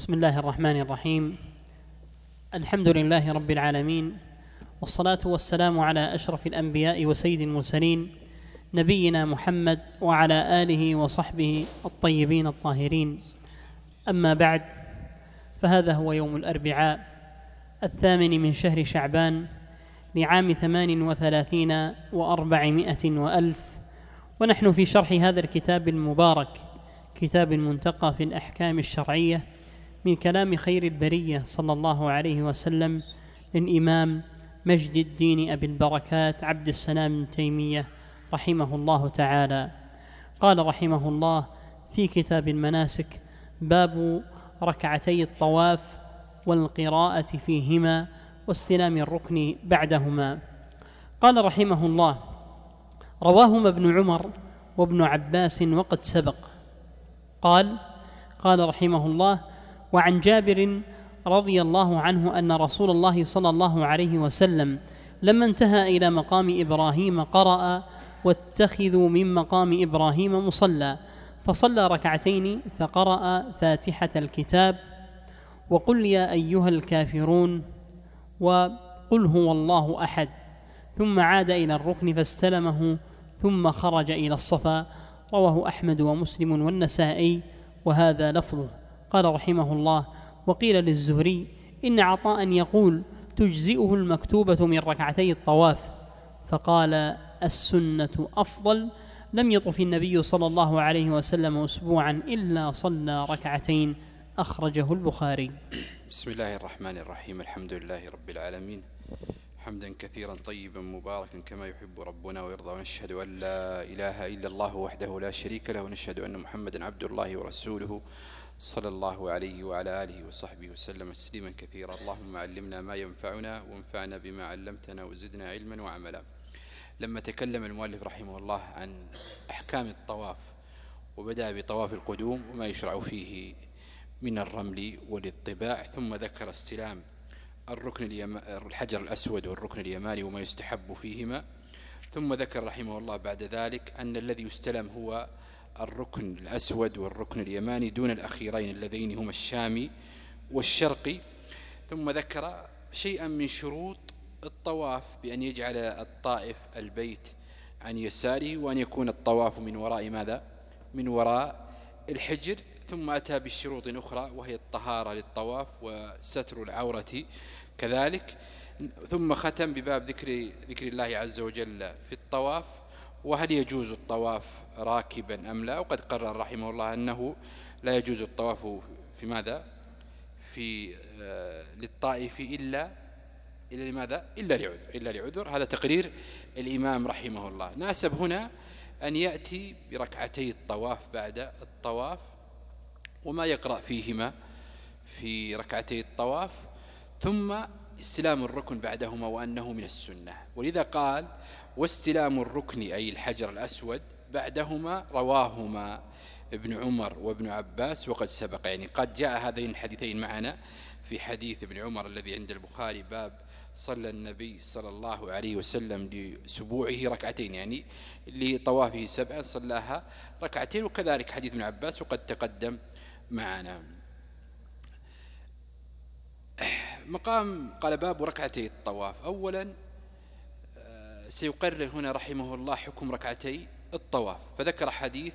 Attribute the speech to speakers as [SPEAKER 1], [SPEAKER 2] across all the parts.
[SPEAKER 1] بسم الله الرحمن الرحيم. الحمد لله رب العالمين والصلاة والسلام على أشرف الأنبياء وسيد المرسلين نبينا محمد وعلى آله وصحبه الطيبين الطاهرين. أما بعد فهذا هو يوم الأربعاء الثامن من شهر شعبان لعام ثمان وثلاثين وأربعمائة وألف. ونحن في شرح هذا الكتاب المبارك كتاب المنتقى في الأحكام الشرعية من كلام خير البرية صلى الله عليه وسلم للامام مجد الدين أبي البركات عبد السلام بن تيمية رحمه الله تعالى. قال رحمه الله في كتاب المناسك باب ركعتي الطواف والقراءة فيهما واستلام الركن بعدهما. قال رحمه الله رواهما ابن عمر وابن عباس وقد سبق. قال قال رحمه الله وعن جابر رضي الله عنه أن رسول الله صلى الله عليه وسلم لما انتهى إلى مقام إبراهيم قرأ واتخذوا من مقام إبراهيم مصلى فصلى ركعتين فقرأ فاتحة الكتاب وقل يا أيها الكافرون وقل هو الله أحد ثم عاد إلى الركن فاستلمه ثم خرج إلى الصفا رواه أحمد ومسلم والنسائي وهذا لفظه. قال رحمه الله وقيل للزهري إن عطاء يقول تجزئه المكتوبة من ركعتي الطواف. فقال السنة أفضل لم يطف النبي صلى الله عليه وسلم أسبوعا إلا صلى ركعتين. أخرجه البخاري.
[SPEAKER 2] بسم الله الرحمن الرحيم الحمد لله رب العالمين. حمدا كثيرا طيبا مباركا كما يحب ربنا ويرضى ونشهد أن لا إله إلا الله وحده لا شريك له ونشهد أن محمدا عبد الله ورسوله. صلى الله عليه وعلى آله وصحبه وسلم تسليما كثيرا اللهم علمنا ما ينفعنا وانفعنا بما علمتنا وزدنا علما وعملا لما تكلم المؤلف رحمه الله عن أحكام الطواف وبدأ بطواف القدوم وما يشرع فيه من الرمل والاطباع ثم ذكر استلام الركن. الحجر الأسود والركن اليماني وما يستحب فيهما ثم ذكر رحمه الله بعد ذلك أن الذي يستلم هو الركن الأسود والركن اليماني دون الأخيرين اللذين هما الشامي والشرقي ثم ذكر شيئا من شروط الطواف بأن يجعل الطائف البيت عن يساره وأن يكون الطواف من وراء ماذا؟ من وراء الحجر. ثم أتى بالشروط أخرى وهي الطهارة للطواف وستر العورة كذلك. ثم ختم بباب ذكر ذكر الله عز وجل في الطواف. وهل يجوز الطواف راكبا أم لا؟ وقد قرر رحمه الله أنه لا يجوز الطواف في ماذا؟ في آه، للطائف إلا إلا لماذا؟ إلا لعذر إلا لعذر. هذا تقرير الإمام رحمه الله. ناسب هنا أن يأتي بركعتي الطواف بعد الطواف وما يقرأ فيهما في ركعتي الطواف ثم استلام الركن بعدهما وأنه من السنة. ولذا قال واستلام الركن أي الحجر الأسود بعدهما رواهما ابن عمر وابن عباس وقد سبق. يعني قد جاء هذين الحديثين معنا في حديث ابن عمر الذي عند البخاري باب صلى النبي صلى الله عليه وسلم لسبوعه ركعتين. يعني لطوافه سبعا صلاها ركعتين وكذلك حديث ابن عباس وقد تقدم معنا. مقام قال باب ركعتي الطواف. أولا آه، سيقرر هنا رحمه الله حكم ركعتي. الطواف. فذكر حديث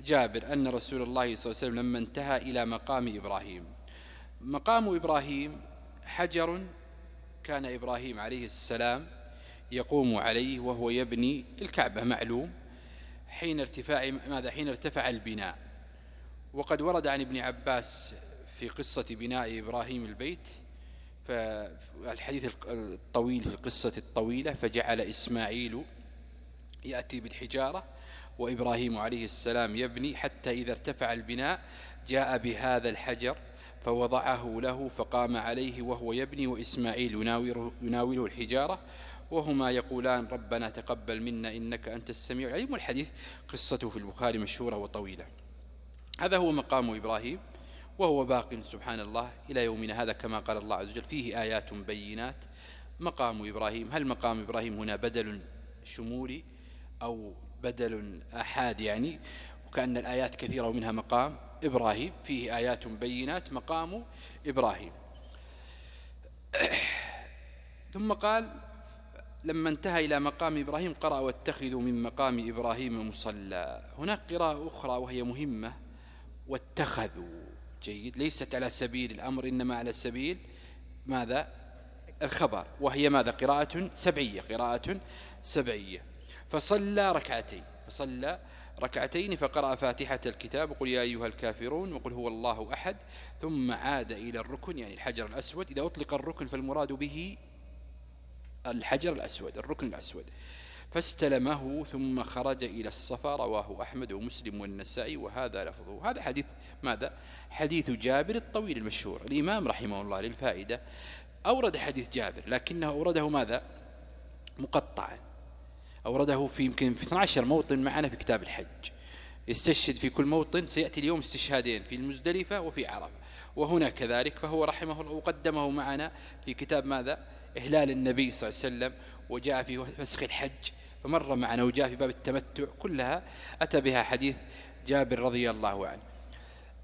[SPEAKER 2] جابر أن رسول الله صلى الله عليه وسلم لما انتهى إلى مقام إبراهيم. مقام إبراهيم حجر كان إبراهيم عليه السلام يقوم عليه وهو يبني الكعبة معلوم حين ارتفاع ماذا؟ حين ارتفع البناء. وقد ورد عن ابن عباس في قصة بناء إبراهيم البيت فالحديث الطويل في القصة الطويلة فجعل إسماعيل يأتي بالحجارة وإبراهيم عليه السلام يبني حتى إذا ارتفع البناء جاء بهذا الحجر فوضعه له فقام عليه وهو يبني وإسماعيل يناوله, يناوله الحجارة وهما يقولان ربنا تقبل منا إنك أنت السميع العليم. والحديث قصته في البخاري مشهورة وطويلة. هذا هو مقام إبراهيم وهو باق سبحان الله إلى يومنا هذا كما قال الله عز وجل فيه آيات بينات. مقام إبراهيم هل مقام إبراهيم هنا بدل شمولي أو بدل أحاد يعني وكأن الآيات كثيرة ومنها مقام إبراهيم. فيه آيات بينات مقام إبراهيم. ثم قال لما انتهى إلى مقام إبراهيم قرأ واتخذوا من مقام إبراهيم مصلى. هناك قراءة أخرى وهي مهمة. واتخذوا. جيد. ليست على سبيل الأمر إنما على سبيل ماذا؟ الخبر. وهي ماذا؟ قراءة سبعية. قراءة سبعية. فصلى ركعتين فصلى ركعتين فقرأ فاتحة الكتاب وقل يا أيها الكافرون وقل هو الله أحد ثم عاد إلى الركن يعني الحجر الأسود. إذا أطلق الركن فالمراد به الحجر الأسود الركن الأسود. فاستلمه ثم خرج إلى الصفا رواه أحمد ومسلم والنسائي وهذا لفظه. هذا حديث ماذا؟ حديث جابر الطويل المشهور. الإمام رحمه الله للفائدة أورد حديث جابر لكنه أورده ماذا؟ مقطعا. أورده في يمكن في 12 موطن معنا في كتاب الحج. يستشهد في كل موطن سيأتي اليوم استشهادين في المزدلفة وفي عرفة. وهنا كذلك فهو رحمه الله وقدمه معنا في كتاب ماذا؟ إهلال النبي صلى الله عليه وسلم وجاء في فسخ الحج. فمر معنا وجاء في باب التمتع كلها أتى بها حديث جابر رضي الله عنه.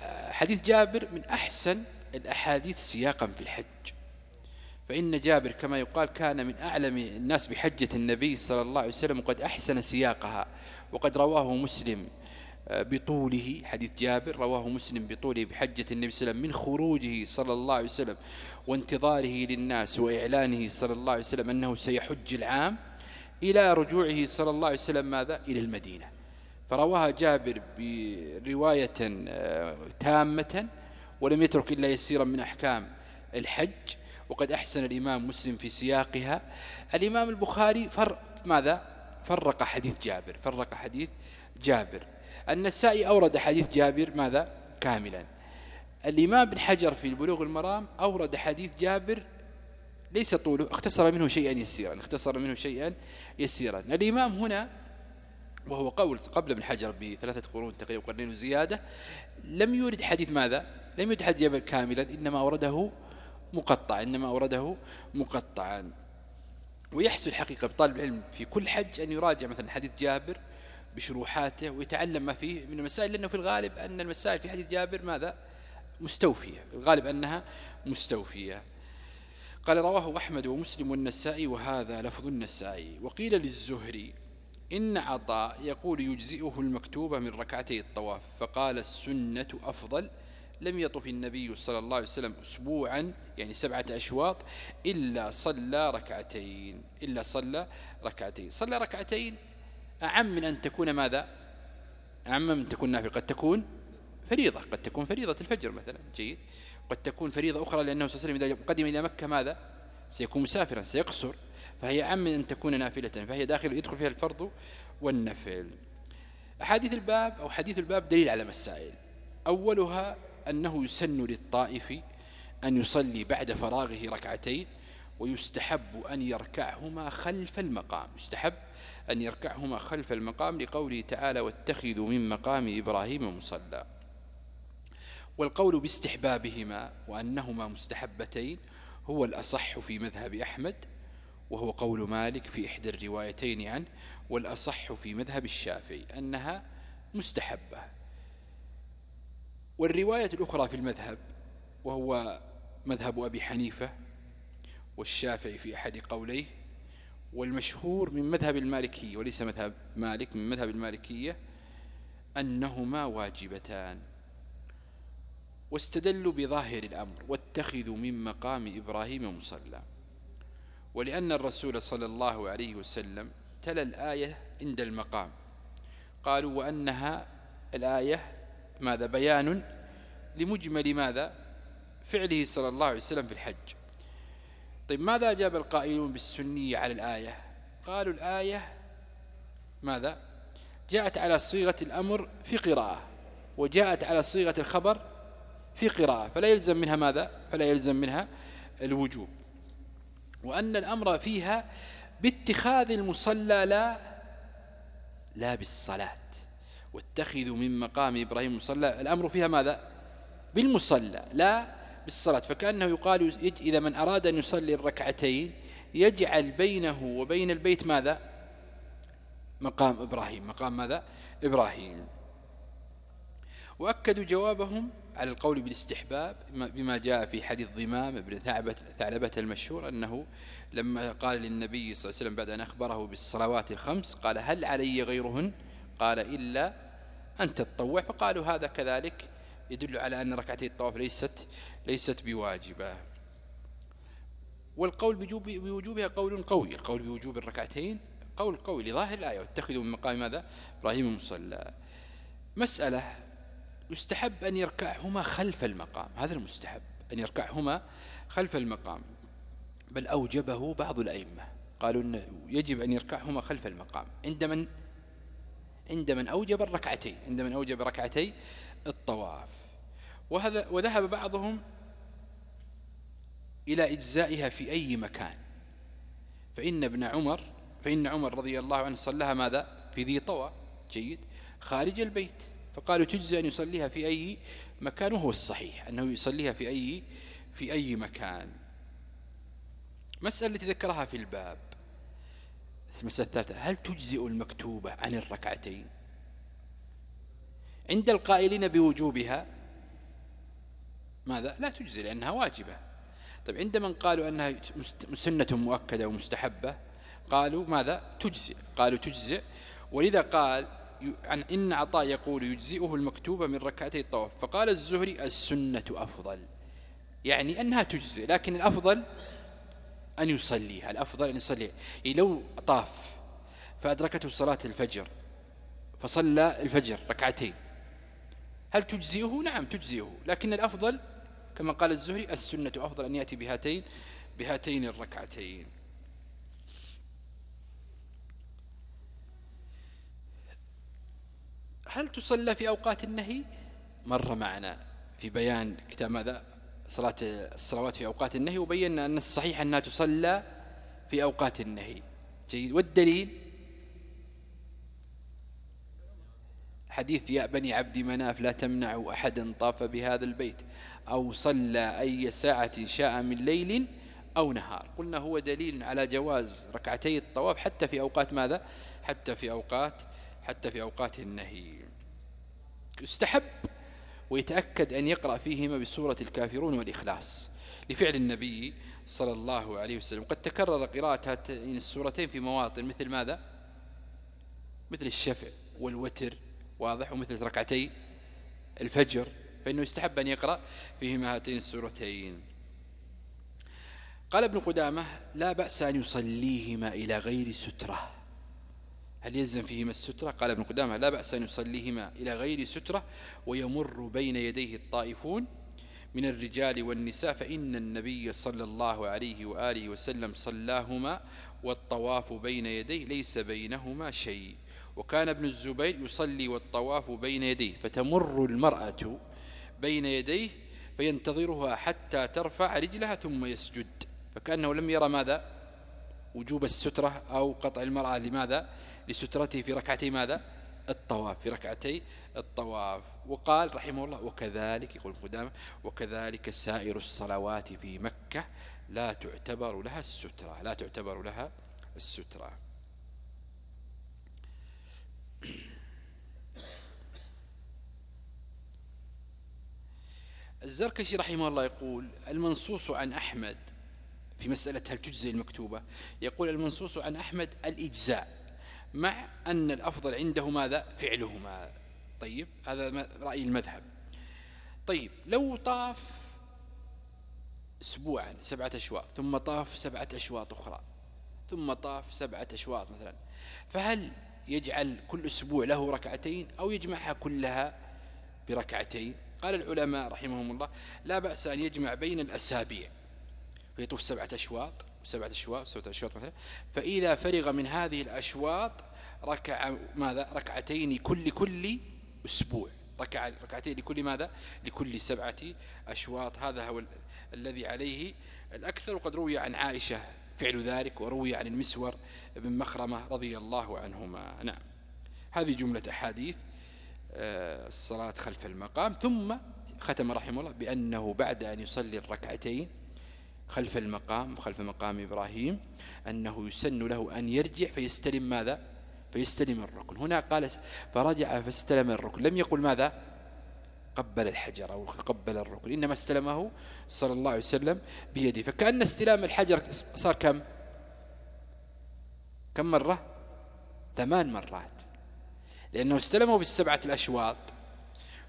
[SPEAKER 2] آه، حديث جابر من أحسن الأحاديث سياقا في الحج. فإن جابر كما يقال كان من أعلم الناس بحجة النبي صلى الله عليه وسلم وقد أحسن سياقها وقد رواه مسلم آه، بطوله حديث جابر رواه مسلم بطوله بحجة النبي صلى الله عليه وسلم من خروجه صلى الله عليه وسلم وانتظاره للناس وإعلانه صلى الله عليه وسلم أنه سيحج العام إلى رجوعه صلى الله عليه وسلم ماذا؟ إلى المدينة. فرواها جابر برواية آه، تامة ولم يترك إلا يسيرا من أحكام الحج. وقد أحسن الإمام مسلم في سياقها. الإمام البخاري فر ماذا؟ فرق حديث جابر فرق حديث جابر. النسائي أورد حديث جابر ماذا؟ كاملا. الإمام بن حجر في بلوغ المرام أورد حديث جابر ليس طوله اختصر منه شيئا يسيرا اختصر منه شيئا يسيرا. الإمام هنا وهو قول قبل ابن حجر بثلاثة قرون تقريبا قرنين وزيادة لم يورد حديث ماذا؟ لم يورد حديث جابر كاملا إنما أورده مقطع إنما أورده مقطعا. ويحسن حقيقة بطالب العلم في كل حج أن يراجع مثلا حديث جابر بشروحاته ويتعلم ما فيه من المسائل لأنه في الغالب أن المسائل في حديث جابر ماذا؟ مستوفية. الغالب أنها مستوفية. قال رواه أحمد ومسلم والنسائي وهذا لفظ النسائي. وقيل للزهري إن عطاء يقول يجزئه المكتوبة من ركعتي الطواف فقال السنة أفضل. لم يطف النبي صلى الله عليه وسلم أسبوعا يعني سبعة أشواط إلا صلى ركعتين إلا صلى ركعتين. صلى ركعتين أعم من أن تكون ماذا؟ أعم من تكون نافلة. قد تكون فريضة. قد تكون فريضة الفجر مثلا. جيد. قد تكون فريضة أخرى لأنه صلى الله عليه وسلم إذا قدم إلى مكة ماذا؟ سيكون مسافرا سيقصر. فهي أعم من أن تكون نافلة. فهي داخل يدخل فيها الفرض والنفل. أحاديث الباب أو حديث الباب دليل على مسائل. أولها أنه يسن للطائف أن يصلي بعد فراغه ركعتين ويستحب أن يركعهما خلف المقام. يستحب أن يركعهما خلف المقام لقوله تعالى واتخذوا من مقام إبراهيم مصلى والقول باستحبابهما وأنهما مستحبتين هو الأصح في مذهب أحمد وهو قول مالك في إحدى الروايتين عنه والأصح في مذهب الشافعي أنها مستحبة. والرواية الأخرى في المذهب وهو مذهب أبي حنيفة والشافعي في أحد قوليه والمشهور من مذهب المالكية وليس مذهب مالك من مذهب المالكية أنهما واجبتان. واستدلوا بظاهر الأمر واتخذوا من مقام إبراهيم مصلى. ولأن الرسول صلى الله عليه وسلم تلا الآية عند المقام. قالوا وأنها الآية ماذا؟ بيان لمجمل ماذا؟ فعله صلى الله عليه وسلم في الحج. طيب ماذا أجاب القائلون بالسنية على الآية؟ قالوا الآية ماذا؟ جاءت على صيغة الأمر في قراءة وجاءت على صيغة الخبر في قراءة فلا يلزم منها ماذا؟ فلا يلزم منها الوجوب. وأن الأمر فيها باتخاذ المصلى لا لا بالصلاة. واتخذوا من مقام إبراهيم مصلى الأمر فيها ماذا؟ بالمصلى لا بالصلاة. فكأنه يقال إذا من أراد أن يصلي الركعتين يجعل بينه وبين البيت ماذا؟ مقام إبراهيم. مقام ماذا؟ إبراهيم. وأكدوا جوابهم على القول بالاستحباب بما جاء في حديث ضمام بن ثعلبة المشهور أنه لما قال للنبي صلى الله عليه وسلم بعد أن أخبره بالصلوات الخمس قال هل علي غيرهن؟ قال إلا أن تتطوع. فقالوا هذا كذلك يدل على أن ركعتي الطواف ليست ليست بواجبة. والقول بوجوبها قول قوي. القول بوجوب الركعتين قول قوي لظاهر الآية واتخذوا من مقام ماذا؟ إبراهيم مصلى مسألة يستحب أن يركعهما خلف المقام. هذا المستحب أن يركعهما خلف المقام. بل أوجبه بعض الأئمة. قالوا أنه يجب أن يركعهما خلف المقام. عند من عند من أوجب الركعتين عند من أوجب ركعتي الطواف. وهذا وذهب بعضهم إلى إجزائها في أي مكان. فإن ابن عمر فإن عمر رضي الله عنه صلىها ماذا؟ في ذي طوى جيد خارج البيت. فقالوا تجزي أن يصليها في أي مكان وهو الصحيح أنه يصليها في أي في أي مكان. مسألة ذكرها في الباب. المسألة الثالثة هل تجزئ المكتوبة عن الركعتين؟ عند القائلين بوجوبها ماذا؟ لا تجزي لأنها واجبة. طيب عند من قالوا أنها سنة مؤكدة ومستحبة قالوا ماذا؟ تجزئ. قالوا تجزئ. ولذا قال عن إن عطاء يقول يجزئه المكتوبة من ركعتي الطواف. فقال الزهري السنة أفضل. يعني أنها تجزئ لكن الأفضل أن يصليها الأفضل أن يصليها. يعني لو طاف فأدركته صلاة الفجر فصلى الفجر ركعتين. هل تجزئه؟ نعم تجزئه. لكن الأفضل كما قال الزهري السنة أفضل أن يأتي بهاتين بهاتين الركعتين. هل تصلى في أوقات النهي؟ مر معنا في بيان كتاب ماذا؟ صلاة الصلوات في أوقات النهي وبينا أن الصحيح أنها تصلى في أوقات النهي. جيد. والدليل؟ حديث يا بني عبد مناف لا تمنعوا أحدا طاف بهذا البيت أو صلى أي ساعة شاء من ليل أو نهار. قلنا هو دليل على جواز ركعتي الطواف حتى في أوقات ماذا؟ حتى في أوقات حتى في أوقات النهي. يستحب ويتأكد أن يقرأ فيهما بسورة الكافرون والإخلاص. لفعل النبي صلى الله عليه وسلم. قد تكرر قراءة هاتين السورتين في مواطن مثل ماذا؟ مثل الشفع والوتر واضح؟ ومثل ركعتي الفجر. فإنه يستحب أن يقرأ فيهما هاتين السورتين. قال ابن قدامة لا بأس أن يصليهما إلى غير سترة. هل يلزم فيهما السترة؟ قال ابن قدامة لا بأس أن يصليهما إلى غير سترة ويمر بين يديه الطائفون من الرجال والنساء فإن النبي صلى الله عليه وآله وسلم صلاهما والطواف بين يديه ليس بينهما شيء. وكان ابن الزبير يصلي والطواف بين يديه فتمر المرأة بين يديه فينتظرها حتى ترفع رجلها ثم يسجد. فكأنه لم يرى ماذا؟ وجوب السترة أو قطع المرأة لماذا؟ لسترته في ركعتي ماذا؟ الطواف في ركعتي الطواف. وقال رحمه الله وكذلك يقول قدامه وكذلك سائر الصلوات في مكة لا تعتبر لها السترة لا تعتبر لها السترة. الزركشي رحمه الله يقول المنصوص عن أحمد في مسألة هل تجزي المكتوبة؟ يقول المنصوص عن أحمد الإجزاء. مع أن الأفضل عنده ماذا فعلهما. طيب هذا رأي المذهب. طيب لو طاف أسبوعا سبعة أشواط ثم طاف سبعة أشواط أخرى ثم طاف سبعة أشواط مثلا فهل يجعل كل أسبوع له ركعتين أو يجمعها كلها بركعتين؟ قال العلماء رحمهم الله لا بأس أن يجمع بين الأسابيع. فيطوف سبعة أشواط سبعة أشواط سبعة أشواط مثلا. فإذا فرغ من هذه الأشواط ركع ماذا؟ ركعتين كل كل أسبوع. ركع ركعتين لكل ماذا؟ لكل سبعة أشواط. هذا هو الذي عليه الأكثر. وقد روي عن عائشة فعل ذلك وروي عن المسور بن مخرمة رضي الله عنهما. نعم. هذه جملة أحاديث آه، الصلاة خلف المقام. ثم ختم رحمه الله بأنه بعد أن يصلي الركعتين خلف المقام خلف مقام إبراهيم أنه يسن له أن يرجع فيستلم ماذا؟ فيستلم الركن. هنا قال فرجع فاستلم الركن. لم يقل ماذا؟ قبل الحجر أو قبل الركن. إنما استلمه صلى الله عليه وسلم بيده. فكأن استلام الحجر صار كم؟ كم مرة؟ ثمان مرات. لأنه استلمه في السبعة الأشواط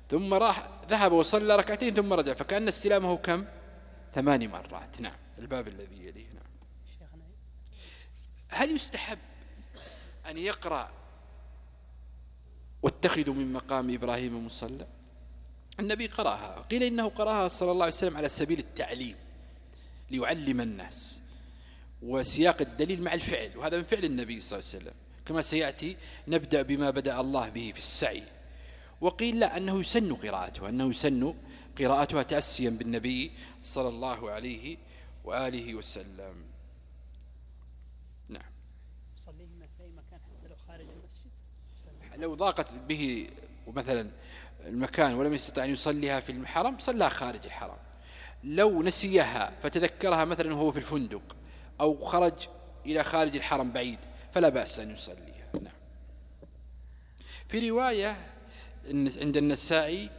[SPEAKER 2] ثم راح ذهب وصلى ركعتين ثم رجع. فكأن استلامه كم؟ ثماني مرات. نعم الباب الذي يليه. نعم. هل يستحب أن يقرأ واتخذوا من مقام إبراهيم مصلى؟ النبي قرأها. قيل إنه قرأها صلى الله عليه وسلم على سبيل التعليم ليعلم الناس وسياق الدليل مع الفعل وهذا من فعل النبي صلى الله عليه وسلم. كما سيأتي نبدأ بما بدأ الله به في السعي. وقيل لا أنه يسن قراءتها أنه يسن قراءتها تأسيا بالنبي صلى الله عليه وآله وسلم. نعم. في أي مكان حتى لو خارج المسجد لو ضاقت به مثلا المكان ولم يستطع أن يصليها في الحرم صلى خارج الحرم. لو نسيها فتذكرها مثلا وهو في الفندق أو خرج إلى خارج الحرم بعيد فلا بأس أن يصليها. نعم. في رواية عند النسائي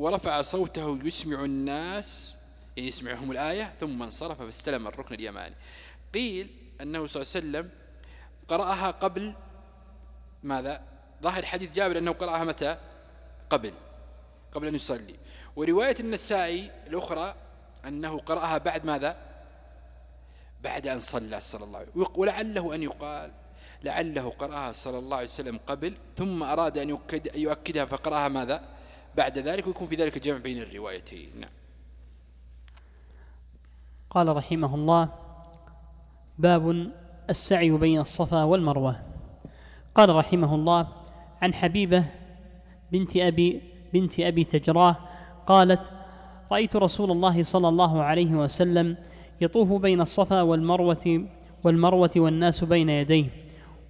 [SPEAKER 2] ورفع صوته يسمع الناس يعني يسمعهم الآية ثم انصرف فاستلم الركن اليماني. قيل أنه صلى الله عليه وسلم قرأها قبل ماذا؟ ظاهر حديث جابر أنه قرأها متى؟ قبل قبل أن يصلي. ورواية النسائي الأخرى أنه قرأها بعد ماذا؟ بعد أن صلى صلى الله عليه وسلم. ولعله أن يقال لعله قرأها صلى الله عليه وسلم قبل ثم أراد أن يؤكد يؤكدها فقرأها ماذا؟ بعد ذلك ويكون في ذلك جمع بين الروايتين. نعم.
[SPEAKER 1] قال رحمه الله باب السعي بين الصفا والمروة. قال رحمه الله عن حبيبة بنت أبي بنت أبي تجراه قالت رأيت رسول الله صلى الله عليه وسلم يطوف بين الصفا والمروة والمروة والناس بين يديه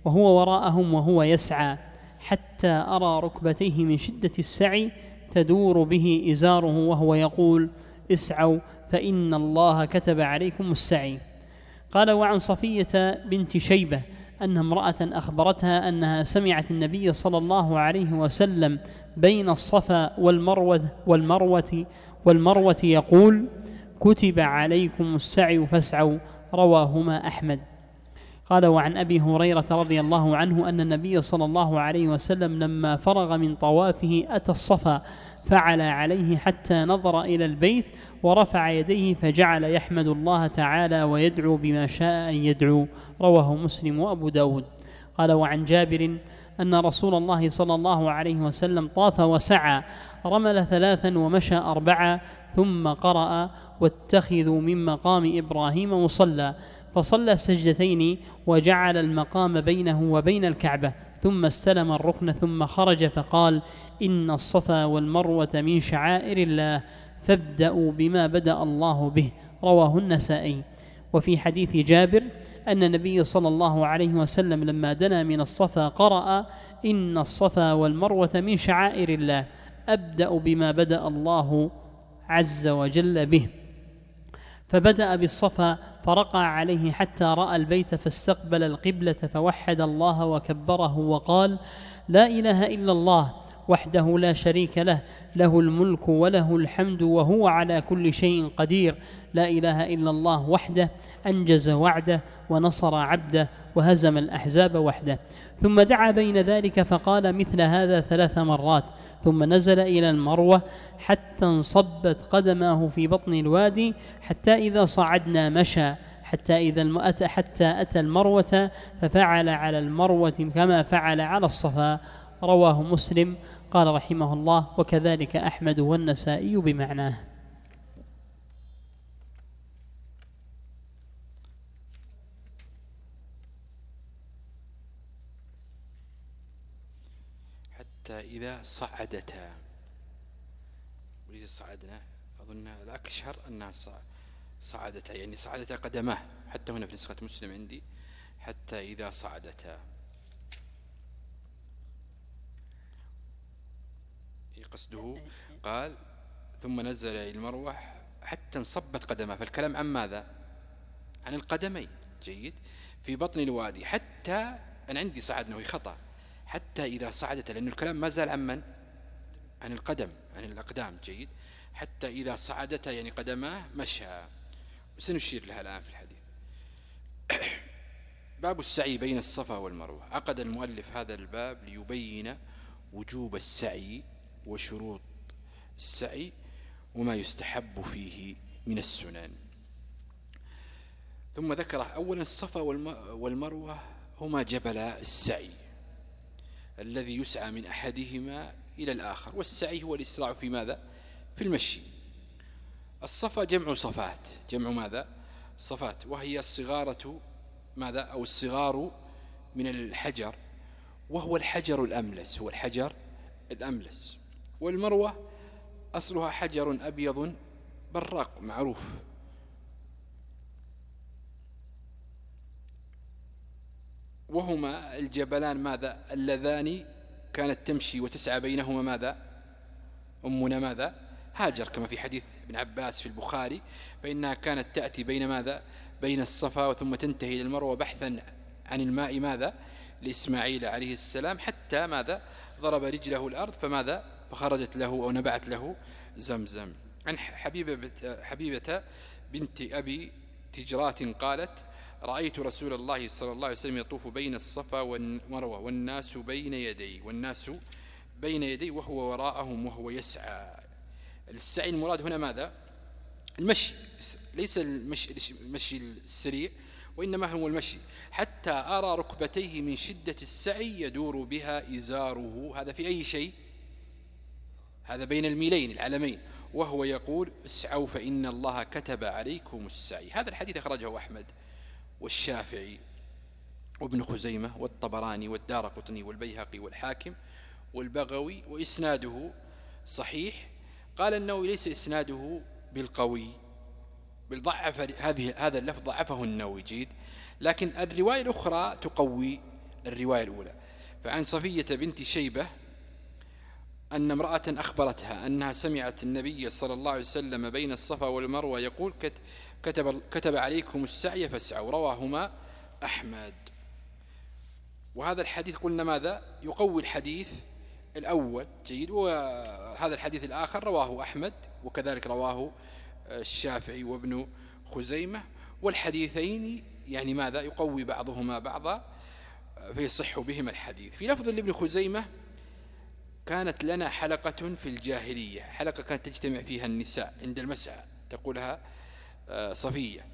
[SPEAKER 1] وهو وراءهم وهو يسعى. حتى أرى ركبتيه من شدة السعي تدور به إزاره وهو يقول اسعوا فإن الله كتب عليكم السعي. قال وعن صفية بنت شيبة أن امرأة أخبرتها أنها سمعت النبي صلى الله عليه وسلم بين الصفا والمروة والمروة والمروة يقول كتب عليكم السعي فاسعوا. رواهما أحمد. قال وعن أبي هريرة رضي الله عنه أن النبي صلى الله عليه وسلم لما فرغ من طوافه أتى الصفا فعل عليه حتى نظر إلى البيت ورفع يديه فجعل يحمد الله تعالى ويدعو بما شاء أن يدعو. رواه مسلم وأبو داود. قال وعن جابر أن رسول الله صلى الله عليه وسلم طاف وسعى رمل ثلاثا ومشى أربعا ثم قرأ واتخذوا من مقام إبراهيم مصلى. فصلى سجدتين وجعل المقام بينه وبين الكعبة ثم استلم الركن ثم خرج فقال إن الصفا والمروة من شعائر الله فابدأوا بما بدأ الله به. رواه النسائي. وفي حديث جابر أن النبي صلى الله عليه وسلم لما دنا من الصفا قرأ إن الصفا والمروة من شعائر الله أبدأ بما بدأ الله عز وجل به. فبدأ بالصفا فرقع عليه حتى رأى البيت فاستقبل القبلة فوحد الله وكبره وقال لا إله إلا الله وحده لا شريك له له الملك وله الحمد وهو على كل شيء قدير. لا إله إلا الله وحده أنجز وعده ونصر عبده وهزم الأحزاب وحده. ثم دعا بين ذلك فقال مثل هذا ثلاث مرات ثم نزل إلى المروة حتى انصبت قدماه في بطن الوادي حتى إذا صعدنا مشى حتى إذا أتى حتى أتى المروة ففعل على المروة كما فعل على الصفا. رواه مسلم. قال رحمه الله وكذلك أحمد والنسائي بمعناه
[SPEAKER 2] حتى إذا صعدتا. وإذا صعدنا. أظن الأكشر أنها صعدتا. يعني صعدتا قدماه حتى هنا في نسخة مسلم عندي. حتى إذا صعدتا. قصده؟ قال ثم نزل إلى المروة حتى انصبت قدمه. فالكلام عن ماذا؟ عن القدمين. جيد. في بطن الوادي. حتى أنا عندي صعدنا وهي خطأ حتى إذا صعدت لأن الكلام ما زال عن من عن القدم عن الأقدام جيد. حتى إذا صعدتا يعني قدماه مشى. وسنشير لها الآن في الحديث. باب السعي بين الصفا والمروة. عقد المؤلف هذا الباب ليبين وجوب السعي وشروط السعي وما يستحب فيه من السنن. ثم ذكر أولا الصفا والمروة هما جبل السعي. الذي يسعى من أحدهما إلى الآخر والسعي هو الإسراع في ماذا؟ في المشي. الصفا جمع صفات. جمع ماذا؟ صفات. وهي الصغارة ماذا؟ أو الصغار من الحجر. وهو الحجر الأملس. هو الحجر الأملس. والمروة أصلها حجر أبيض براق معروف. وهما الجبلان ماذا؟ اللذان كانت تمشي وتسعى بينهما ماذا؟ أمنا ماذا؟ هاجر كما في حديث ابن عباس في البخاري فإنها كانت تأتي بين ماذا؟ بين الصفا ثم تنتهي إلى المروة بحثا عن الماء ماذا؟ لإسماعيل عليه السلام حتى ماذا؟ ضرب رجله الأرض فماذا؟ فخرجت له أو نبعت له زمزم. عن حبيبة, حبيبة بنت أبي تجرات قالت رأيت رسول الله صلى الله عليه وسلم يطوف بين الصفا والمروة والناس بين يدي والناس بين يدي وهو وراءهم وهو يسعى. السعي المراد هنا ماذا؟ المشي. ليس المشي, المشي السريع وإنما هو المشي. حتى أرى ركبتيه من شدة السعي يدور بها إزاره. هذا في أي شيء؟ هذا بين الميلين العلمين. وهو يقول اسعوا فإن الله كتب عليكم السعي. هذا الحديث أخرجه أحمد. والشافعي وابن خزيمة والطبراني والدار قطني والبيهقي والحاكم والبغوي وإسناده صحيح. قال أنه ليس إسناده بالقوي بالضعف هذه هذا اللفظ ضعفه النووي جيد. لكن الرواية الأخرى تقوي الرواية الأولى. فعن صفية بنت شيبة أن امرأة أخبرتها أنها سمعت النبي صلى الله عليه وسلم بين الصفا والمروة يقول كتب, كتب عليكم السعي فاسعوا رواهما أحمد. وهذا الحديث قلنا ماذا؟ يقوي الحديث الأول جيد. وهذا الحديث الآخر رواه أحمد وكذلك رواه الشافعي وابن خزيمة. والحديثين يعني ماذا؟ يقوي بعضهما بعضا فيصح بهما الحديث. في لفظ لابن خزيمة كانت لنا حلقة في الجاهلية. حلقة كانت تجتمع فيها النساء عند المسعى تقولها آه، صفية.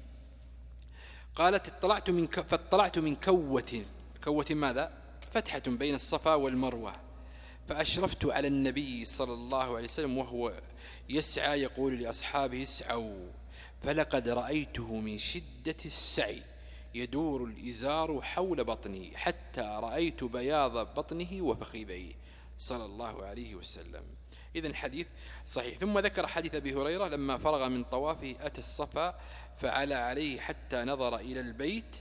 [SPEAKER 2] قالت اطلعت من فاطلعت من كوة. كوة ماذا؟ فتحة بين الصفا والمروة. فأشرفت على النبي صلى الله عليه وسلم وهو يسعى يقول لأصحابه اسعوا. فلقد رأيته من شدة السعي يدور الإزار حول بطني حتى رأيت بياض بطنه وفخذيه. صلى الله عليه وسلم. إذن الحديث صحيح. ثم ذكر حديث أبي هريرة لما فرغ من طوافه أتى الصفا فعلى عليه حتى نظر إلى البيت.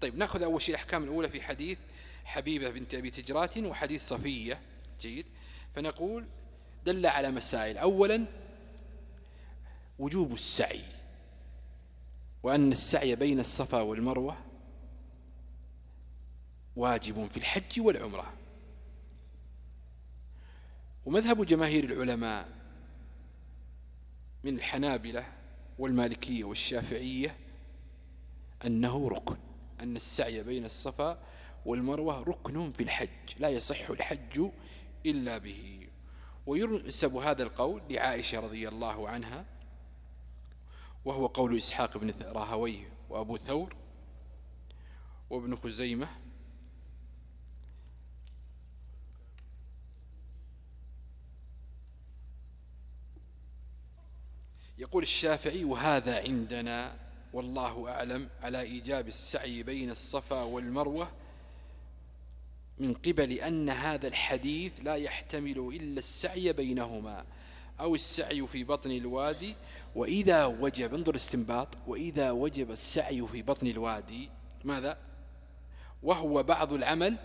[SPEAKER 2] طيب نأخذ أول شيء الأحكام الأولى في حديث حبيبة بنت أبي تجرات وحديث صفية. جيد. فنقول دل على مسائل. أولا وجوب السعي وأن السعي بين الصفا والمروة واجب في الحج والعمرة. ومذهب جماهير العلماء من الحنابلة والمالكية والشافعية أنه ركن أن السعي بين الصفا والمروة ركن في الحج لا يصح الحج إلا به. وينسب هذا القول لعائشة رضي الله عنها وهو قول إسحاق بن راهويه وأبو ثور وابن خزيمة يقول الشافعي وهذا عندنا والله أعلم على إيجاب السعي بين الصفا والمروة من قبل أن هذا الحديث لا يحتمل إلا السعي بينهما أو السعي في بطن الوادي وإذا وجب انظر استنباط وإذا وجب السعي في بطن الوادي ماذا؟ وهو بعض العمل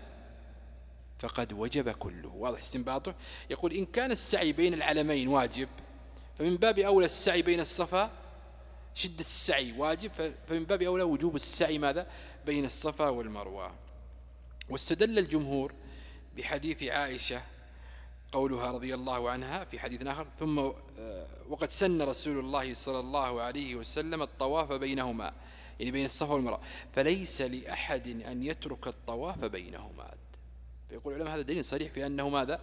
[SPEAKER 2] فقد وجب كله واضح استنباطه؟ يقول إن كان السعي بين العلمين واجب فمن باب أولى السعي بين الصفا شدة السعي واجب. فمن باب أولى وجوب السعي ماذا؟ بين الصفا والمروة. واستدل الجمهور بحديث عائشة قولها رضي الله عنها في حديث آخر ثم آه، وقد سن رسول الله صلى الله عليه وسلم الطواف بينهما يعني بين الصفا والمروة. فليس لأحد أن يترك الطواف بينهما. فيقول العلماء هذا دليل صريح في أنه ماذا؟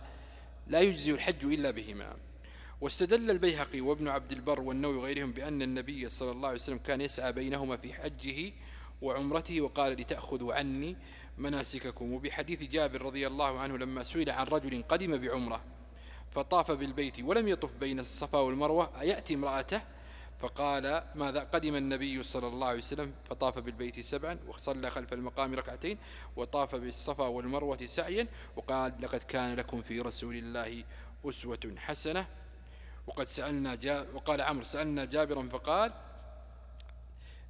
[SPEAKER 2] لا يجزي الحج إلا بهما. واستدل البيهقي وابن عبد البر والنووي وغيرهم بأن النبي صلى الله عليه وسلم كان يسعى بينهما في حجه وعمرته وقال لتأخذوا عني مناسككم. وبحديث جابر رضي الله عنه لما سئل عن رجل قدم بعمرة فطاف بالبيت ولم يطف بين الصفا والمروة أيأتي امرأته؟ فقال ماذا؟ قدم النبي صلى الله عليه وسلم فطاف بالبيت سبعا وصلى خلف المقام ركعتين وطاف بالصفا والمروة سعيا وقال لقد كان لكم في رسول الله أسوة حسنة وقد سألنا جا وقال عمرو سألنا جابرا فقال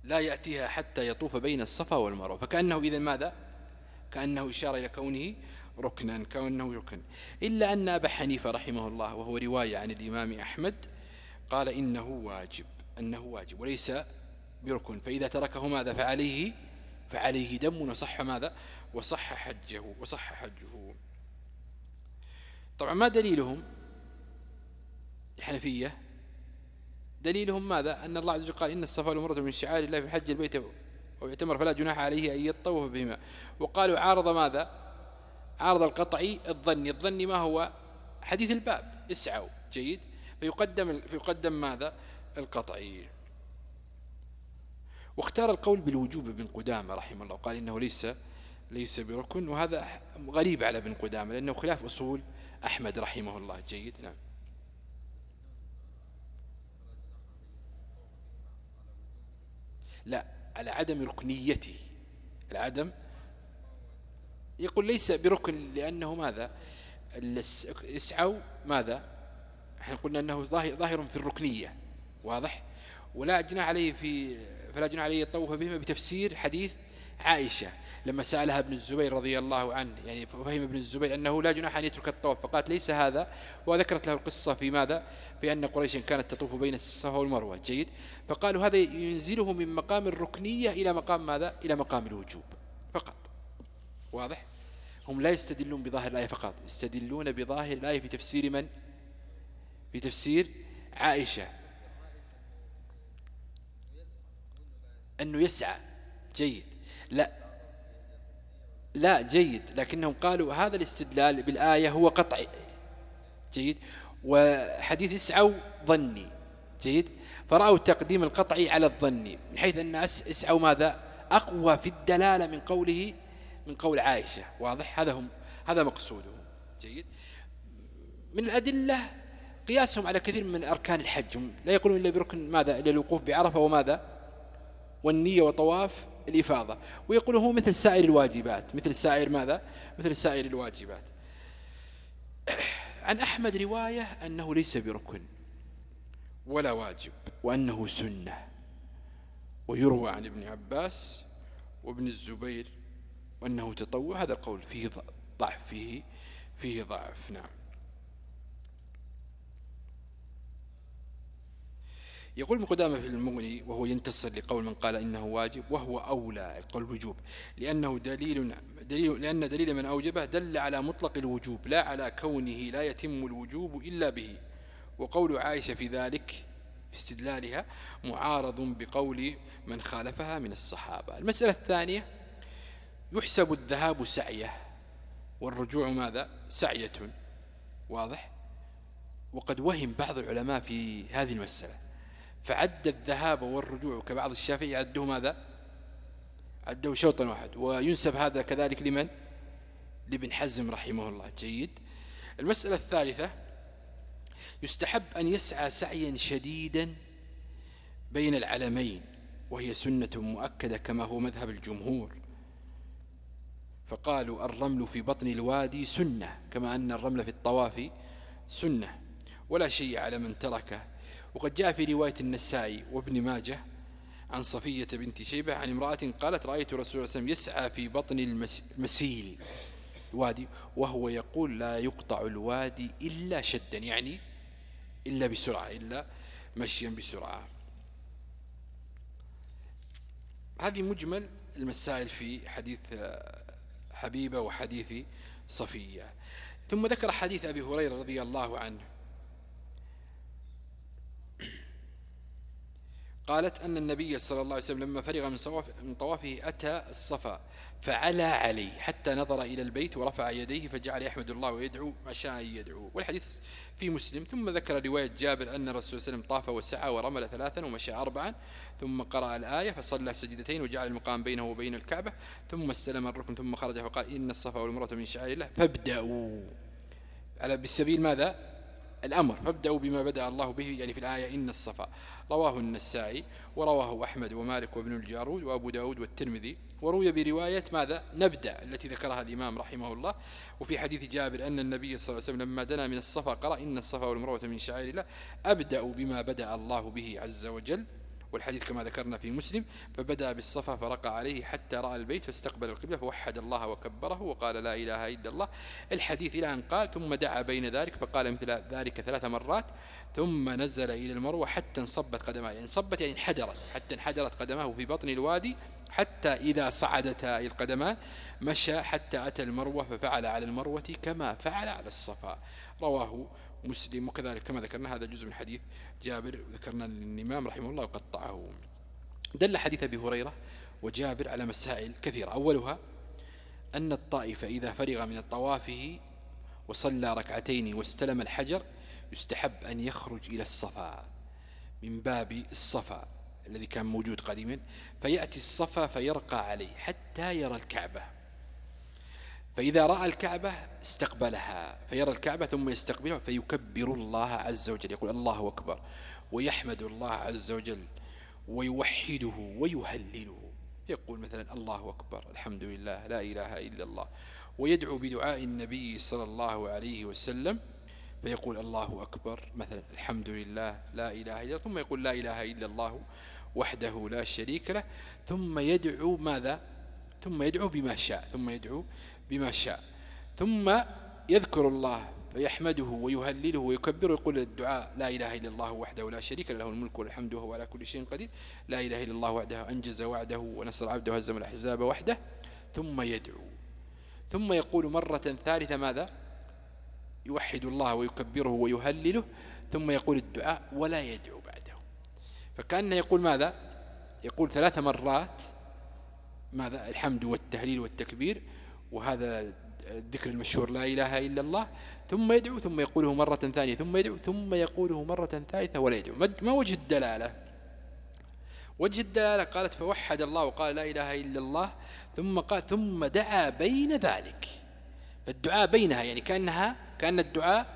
[SPEAKER 2] لا يأتيها حتى يطوف بين الصفا والمروة. فكأنه إذا ماذا؟ كأنه إشارة إلى كونه ركنا كأنه ركن إلا أن أبا حنيفة رحمه الله وهو رواية عن الإمام أحمد قال إنه واجب أنه واجب وليس بركن. فإذا تركه ماذا؟ فعليه فعليه دم وصح ماذا؟ وصح حجه وصح حجه. طبعا ما دليلهم؟ الحنفية. دليلهم ماذا؟ أن الله عز وجل قال إن الصفا والمروة من شعائر الله في حج البيت ويعتمر فلا جناح عليه أن يطوف بهما. وقالوا عارض ماذا؟ عارض القطعي الظني الظني ما هو؟ حديث الباب. اسعوا. جيد. فيقدم, فيقدم ماذا؟ القطعي واختار القول بالوجوب ابن قدامة رحمه الله. قال إنه ليس ليس بركن. وهذا غريب على ابن قدامة لأنه خلاف أصول أحمد رحمه الله. جيد. نعم. لا على عدم ركنيته. العدم يقول ليس بركن لأنه ماذا؟ اسعوا ماذا؟ إحنا قلنا أنه ظاهر في الركنية واضح؟ ولا جناح عليه في فلا جناح عليه الطوف بهما بتفسير حديث عائشة لما سألها ابن الزبير رضي الله عنه يعني فهم ابن الزبير أنه لا جناح أن يترك الطواف فقالت ليس هذا؟ وذكرت له القصة في ماذا؟ في أن قريش كانت تطوف بين الصفا والمروة جيد؟ فقالوا هذا ينزله من مقام الركنية إلى مقام ماذا؟ إلى مقام الوجوب فقط. واضح؟ هم لا يستدلون بظاهر الآية فقط يستدلون بظاهر الآية في تفسير من؟ في تفسير عائشة. أنه يسعى جيد. لا. لا جيد. لكنهم قالوا هذا الاستدلال بالآية هو قطعي. جيد. وحديث اسعوا ظني. جيد. فرأوا تقديم القطعي على الظني من حيث أن اسعوا ماذا؟ أقوى في الدلالة من قوله من قول عائشة. واضح؟ هذا هم هذا مقصودهم جيد. من الأدلة قياسهم على كثير من أركان الحج. لا يقولون إلا بركن ماذا؟ إلا الوقوف بعرفة وماذا؟ والنية وطواف. الإفاضة. ويقول هو مثل سائر الواجبات. مثل سائر ماذا؟ مثل سائر الواجبات. عن أحمد رواية أنه ليس بركن ولا واجب وأنه سنة. ويروى عن ابن عباس وابن الزبير وأنه تطوع. هذا القول فيه ضعف فيه فيه ضعف. نعم. يقول ابن قدامة في المغني وهو ينتصر لقول من قال إنه واجب وهو أولى قول الوجوب لأنه دليل, دليل لأن دليل من أوجبه دل على مطلق الوجوب لا على كونه لا يتم الوجوب إلا به. وقول عائشة في ذلك في استدلالها معارض بقول من خالفها من الصحابة. المسألة الثانية يحسب الذهاب سعيه والرجوع ماذا؟ سعية واضح؟ وقد وهم بعض العلماء في هذه المسألة. فعد الذهاب والرجوع كبعض الشافعي. عده ماذا؟ عده شوطا واحد. وينسب هذا كذلك لمن؟ لابن حزم رحمه الله. جيد. المسألة الثالثة يستحب أن يسعى سعيا شديدا بين العلمين وهي سنة مؤكدة كما هو مذهب الجمهور. فقالوا الرمل في بطن الوادي سنة كما أن الرمل في الطواف سنة ولا شيء على من تركه وقد جاء في رواية النسائي وابن ماجه عن صفية بنت شيبة عن امرأة قالت رأيت رسول الله وسلم يسعى في بطن المسيل. الوادي وهو يقول لا يقطع الوادي إلا شدا يعني إلا بسرعة إلا مشيا بسرعة. هذه مجمل المسائل في حديث حبيبة وحديث صفية. ثم ذكر حديث أبي هريرة رضي الله عنه. قالت أن النبي صلى الله عليه وسلم لما فرغ من طوافه أتى الصفا فعلى عليه حتى نظر إلى البيت ورفع يديه فجعل يحمد الله ويدعو ما شاء يدعو. والحديث في مسلم. ثم ذكر رواية جابر أن الرسول صلى الله عليه وسلم طاف وسعى ورمل ثلاثا ومشى أربعا ثم قرأ الآية فصلى سجدتين وجعل المقام بينه وبين الكعبة ثم استلم الركن ثم خرج فقال إن الصفا والمروة من شعائر الله فابدأوا. على بالسبيل ماذا؟ الأمر فابدأوا بما بدأ الله به يعني في الآية إن الصفا رواه النسائي ورواه أحمد ومالك وابن الجارود وأبو داود والترمذي وروي برواية ماذا؟ نبدأ التي ذكرها الإمام رحمه الله وفي حديث جابر أن النبي صلى الله عليه وسلم لما دنا من الصفا قرأ إن الصفا والمروة من شعائر الله أبدأوا بما بدأ الله به عز وجل. والحديث كما ذكرنا في مسلم فبدأ بالصفا فرقى عليه حتى رأى البيت فاستقبل القبلة فوحد الله وكبره وقال لا إله إلا الله. الحديث إلى أن قال ثم دعا بين ذلك فقال مثل ذلك ثلاث مرات ثم نزل إلى المروة حتى انصبت قدماه يعني انصبت يعني انحدرت حتى انحدرت قدماه في بطن الوادي حتى إذا صعدتا القدمان مشى حتى أتى المروة ففعل على المروة كما فعل على الصفا. رواه مسلم وكذلك كما ذكرنا هذا جزء من حديث جابر ذكرنا الإمام رحمه الله وقطعه دل حديث أبي هريرة وجابر على مسائل كثيرة. أولها أن الطائف إذا فرغ من طوافه وصلى ركعتين واستلم الحجر يستحب أن يخرج إلى الصفا من باب الصفا الذي كان موجود قديما. فيأتي الصفا فيرقى عليه حتى يرى الكعبة. فإذا رأى الكعبة استقبلها فيرى الكعبة ثم يستقبلها فيكبر الله عز وجل يقول الله أكبر ويحمد الله عز وجل ويوحده ويهلله. يقول مثلا الله أكبر الحمد لله لا إله إلا الله. ويدعو بدعاء النبي صلى الله عليه وسلم فيقول الله أكبر مثلا الحمد لله لا إله إلا ثم يقول لا إله إلا الله وحده لا شريك له. ثم يدعو ماذا؟ ثم يدعو بما شاء ثم يدعو بما شاء. ثم يذكر الله فيحمده ويهلله ويكبر ويقول الدعاء لا إله إلا الله وحده لا شريك له الملك والحمد وهو على كل شيء قدير. لا إله إلا الله وحده أنجز وعده ونصر عبده وهزم الأحزاب وحده. ثم يدعو. ثم يقول مرة ثالثة ماذا؟ يوحد الله ويكبره ويهلله. ثم يقول الدعاء ولا يدعو بعده. فكأنه يقول ماذا؟ يقول ثلاث مرات ماذا؟ الحمد والتهليل والتكبير. وهذا الذكر المشهور لا إله إلا الله ثم يدعو ثم يقوله مرة ثانية ثم يدعو ثم يقوله مرة ثالثة ولا يدعو. ما وجه الدلالة؟ وجه الدلالة قالت فوحد الله وقال لا إله إلا الله ثم قال ثم دعا بين ذلك. فالدعاء بينها يعني كأنها كأن الدعاء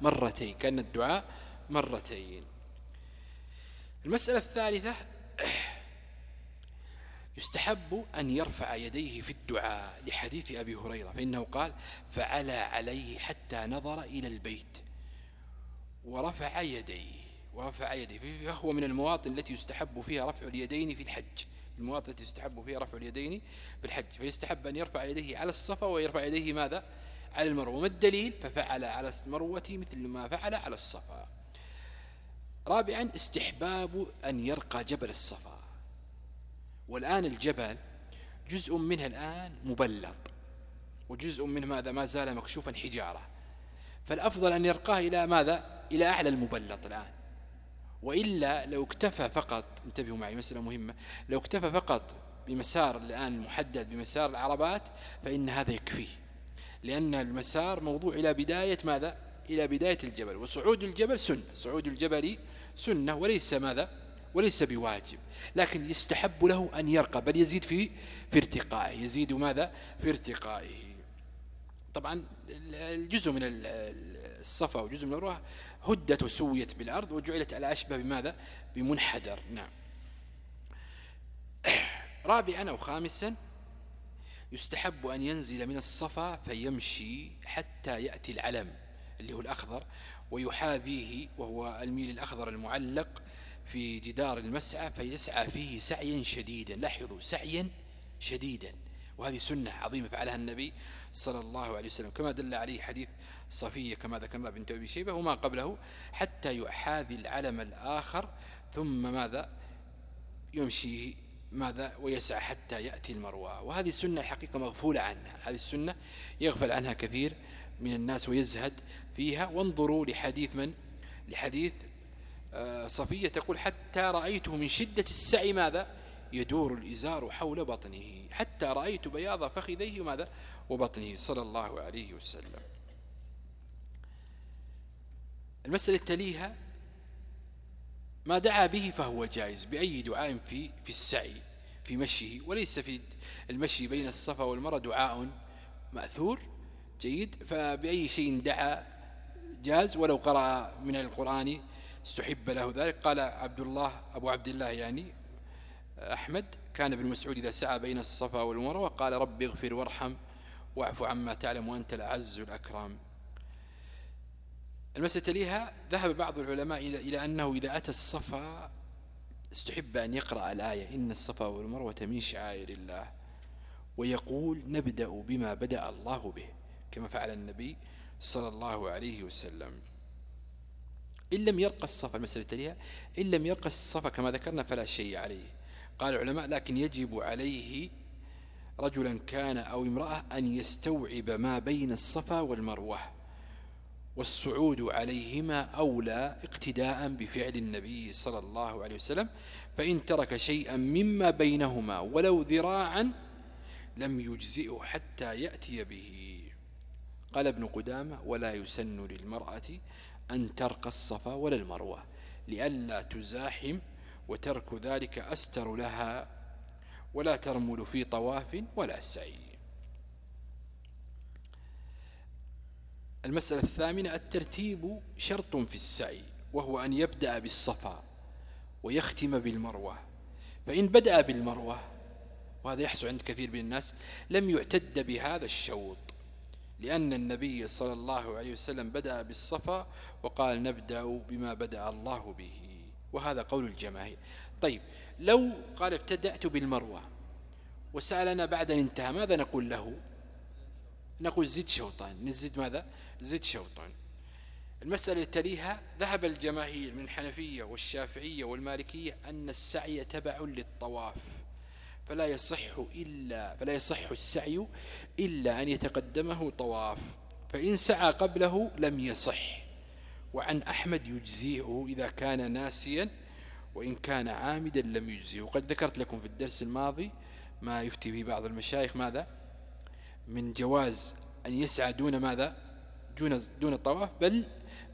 [SPEAKER 2] مرتين كأن الدعاء مرتين. المسألة الثالثة يستحب أن يرفع يديه في الدعاء لحديث أبي هريرة فإنه قال فعلى عليه حتى نظر إلى البيت. ورفع يديه ورفع يديه فهو من المواطن التي يستحب فيها رفع اليدين في الحج. المواطن التي يستحب فيها رفع اليدين في الحج. فيستحب أن يرفع يديه على الصفا ويرفع يديه ماذا؟ على المروة. وما الدليل؟ ففعل على المروة مثل ما فعل على الصفا. رابعا استحباب أن يرقى جبل الصفا. والآن الجبل جزء منها الآن مبلط وجزء منه ماذا؟ ما زال مكشوفا حجارة. فالأفضل أن يرقاه إلى ماذا؟ إلى أعلى المبلط الآن. وإلا لو اكتفى فقط انتبهوا معي مسألة مهمة لو اكتفى فقط بمسار الآن محدد بمسار العربات فإن هذا يكفيه لأن المسار موضوع إلى بداية ماذا؟ إلى بداية الجبل. وصعود الجبل سنة صعود الجبل سنة وليس ماذا؟ وليس بواجب لكن يستحب له أن يرقى بل يزيد في في يزيد ماذا؟ في ارتقائه. طبعا الجزء من الصفا وجزء من الروح هدت وسويت بالأرض وجعلت على أشبه بماذا؟ بمنحدر. نعم. رابعا أو خامسا يستحب أن ينزل من الصفا فيمشي حتى يأتي العلم اللي هو الأخضر ويحاذيه وهو الميل الأخضر المعلق في جدار المسعى فيسعى فيه سعيا شديدا. لاحظوا سعيا شديدا. وهذه سنة عظيمة فعلها النبي صلى الله عليه وسلم. كما دل عليه حديث صفية كما ذكرنا بنت أبي شيبة وما قبله حتى يحاذي العلم الآخر ثم ماذا؟ يمشي ماذا؟ ويسعى حتى يأتي المروى وهذه السنة الحقيقة مغفولة عنها. هذه السنة يغفل عنها كثير من الناس ويزهد فيها. وانظروا لحديث من؟ لحديث صفية تقول حتى رأيته من شدة السعي ماذا؟ يدور الإزار حول بطنه. حتى رأيت بياض فخذيه ماذا؟ وبطنه. صلى الله عليه وسلم. المسألة التليها ما دعا به فهو جائز بأي دعاء في في السعي في مشيه. وليس في المشي بين الصفا والمرة دعاء مأثور. جيد. فبأي شيء دعا جاز. ولو قرأ من القرآن استحب له ذلك. قال عبد الله أبو عبد الله يعني أحمد كان ابن مسعود إذا سعى بين الصفا والمروة قال رب اغفر وارحم واعف عما تعلم وأنت الأعز الأكرم. المسألة لها ذهب بعض العلماء إلى أنه إذا أتى الصفا استحب أن يقرأ الآية إن الصفا والمروة من شعائر الله ويقول نبدأ بما بدأ الله به كما فعل النبي صلى الله عليه وسلم. إن لم يرقى الصفا المسألة تليها. إن لم يرقى الصفا كما ذكرنا فلا شيء عليه. قال العلماء لكن يجب عليه رجلا كان أو امرأة أن يستوعب ما بين الصفا والمروة والصعود عليهما أولى اقتداء بفعل النبي صلى الله عليه وسلم. فإن ترك شيئا مما بينهما ولو ذراعا لم يجزئه حتى يأتي به. قال ابن قدامة ولا يسن للمرأة أن ترقى الصفا ولا المروة لئلا تزاحم وترك ذلك أستر لها ولا ترمل في طواف ولا سعي. المسألة الثامنة الترتيب شرط في السعي وهو أن يبدأ بالصفا ويختم بالمروة. فإن بدأ بالمروة وهذا يحصل عند كثير من الناس لم يعتد بهذا الشوط. لأن النبي صلى الله عليه وسلم بدأ بالصفا وقال نبدأ بما بدأ الله به. وهذا قول الجماهير. طيب لو قال ابتدأت بالمروة وسألنا بعد أن انتهى ماذا نقول له؟ نقول زد شوطان. نزد ماذا؟ زد شوطان. المسألة تليها ذهب الجماهير من الحنفية والشافعية والمالكية أن السعي تبع للطواف. فلا يصح إلا فلا يصح السعي إلا أن يتقدمه طواف. فإن سعى قبله لم يصح. وعن أحمد يجزيه إذا كان ناسيا وإن كان عامدا لم يجزيه. وقد ذكرت لكم في الدرس الماضي ما يفتي به بعض المشايخ ماذا؟ من جواز أن يسعى دون ماذا؟ دون, دون الطواف. بل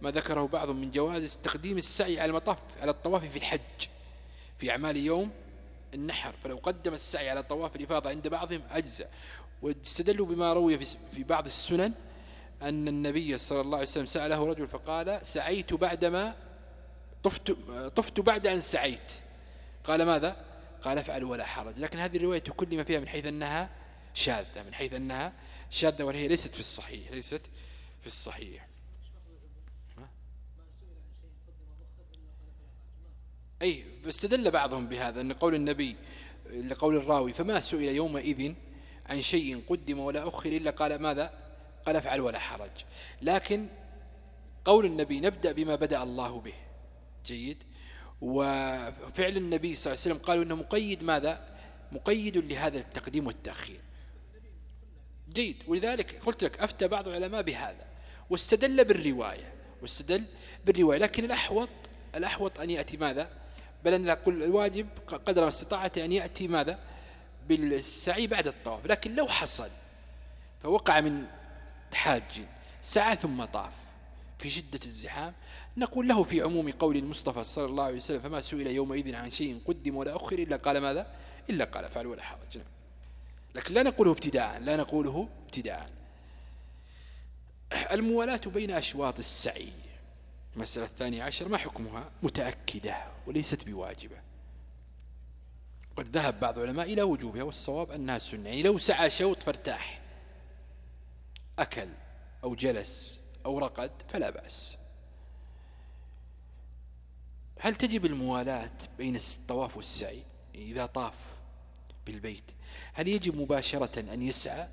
[SPEAKER 2] ما ذكره بعض من جواز تقديم السعي على المطاف على الطواف في الحج في أعمال يوم النحر فلو قدم السعي على طواف الإفاضة عند بعضهم أجزاء واستدلوا بما روي في بعض السنن أن النبي صلى الله عليه وسلم سأله رجل فقال سعيت بعدما طفت, طفت بعد أن سعيت. قال ماذا؟ قال أفعل ولا حرج. لكن هذه الرواية تكلم فيها من حيث أنها شاذة من حيث أنها شاذة وهي ليست في الصحيح ليست في الصحيح. أي استدل بعضهم بهذا أن قول النبي لقول الراوي فما سئل يومئذ عن شيء قدم ولا أخر إلا قال ماذا؟ قال افعل ولا حرج. لكن قول النبي نبدأ بما بدأ الله به. جيد؟ وفعل النبي صلى الله عليه وسلم قالوا أنه مقيد ماذا؟ مقيد لهذا التقديم والتأخير. جيد. ولذلك قلت لك أفتى بعض العلماء بهذا. واستدل بالرواية. واستدل بالرواية. لكن الأحوط الأحوط أن يأتي ماذا؟ بل أن نقول الواجب قدر ما استطاعت أن يأتي ماذا؟ بالسعي بعد الطواف. لكن لو حصل فوقع من حاج سعى ثم طاف في شدة الزحام نقول له في عموم قول المصطفى صلى الله عليه وسلم فما سئل يومئذ عن شيء قدم ولا أخر إلا قال ماذا؟ إلا قال فعل ولا حرج. نعم. لكن لا نقوله ابتداء لا نقوله ابتداء. الموالاة بين أشواط السعي. المسألة الثانية عشر ما حكمها؟ متأكدة وليست بواجبة. قد ذهب بعض العلماء إلى وجوبها والصواب أنها سنة. يعني لو سعى شوط فارتاح. أكل أو جلس أو رقد فلا بأس. هل تجب الموالاة بين الطواف والسعي؟ إذا طاف بالبيت هل يجب مباشرة أن يسعى؟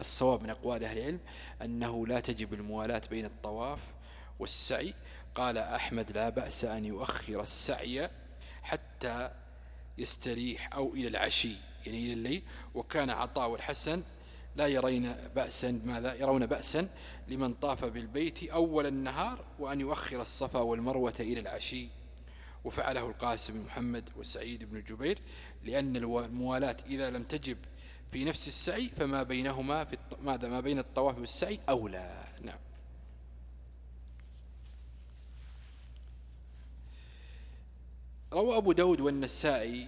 [SPEAKER 2] الصواب من أقوال أهل العلم أنه لا تجب الموالاة بين الطواف والسعي. قال أحمد لا بأس أن يؤخر السعي حتى يستريح أو إلى العشي يعني إلى الليل. وكان عطاء الحسن لا يرين بأسا ماذا يرون بأسا لمن طاف بالبيت أول النهار وأن يؤخر الصفا والمروة إلى العشي. وفعله القاسم بن محمد وسعيد بن جبير لأن الموالاة إذا لم تجب في نفس السعي فما بينهما في ماذا؟ ما بين الطواف والسعي أولى. نعم. روى أبو داود والنسائي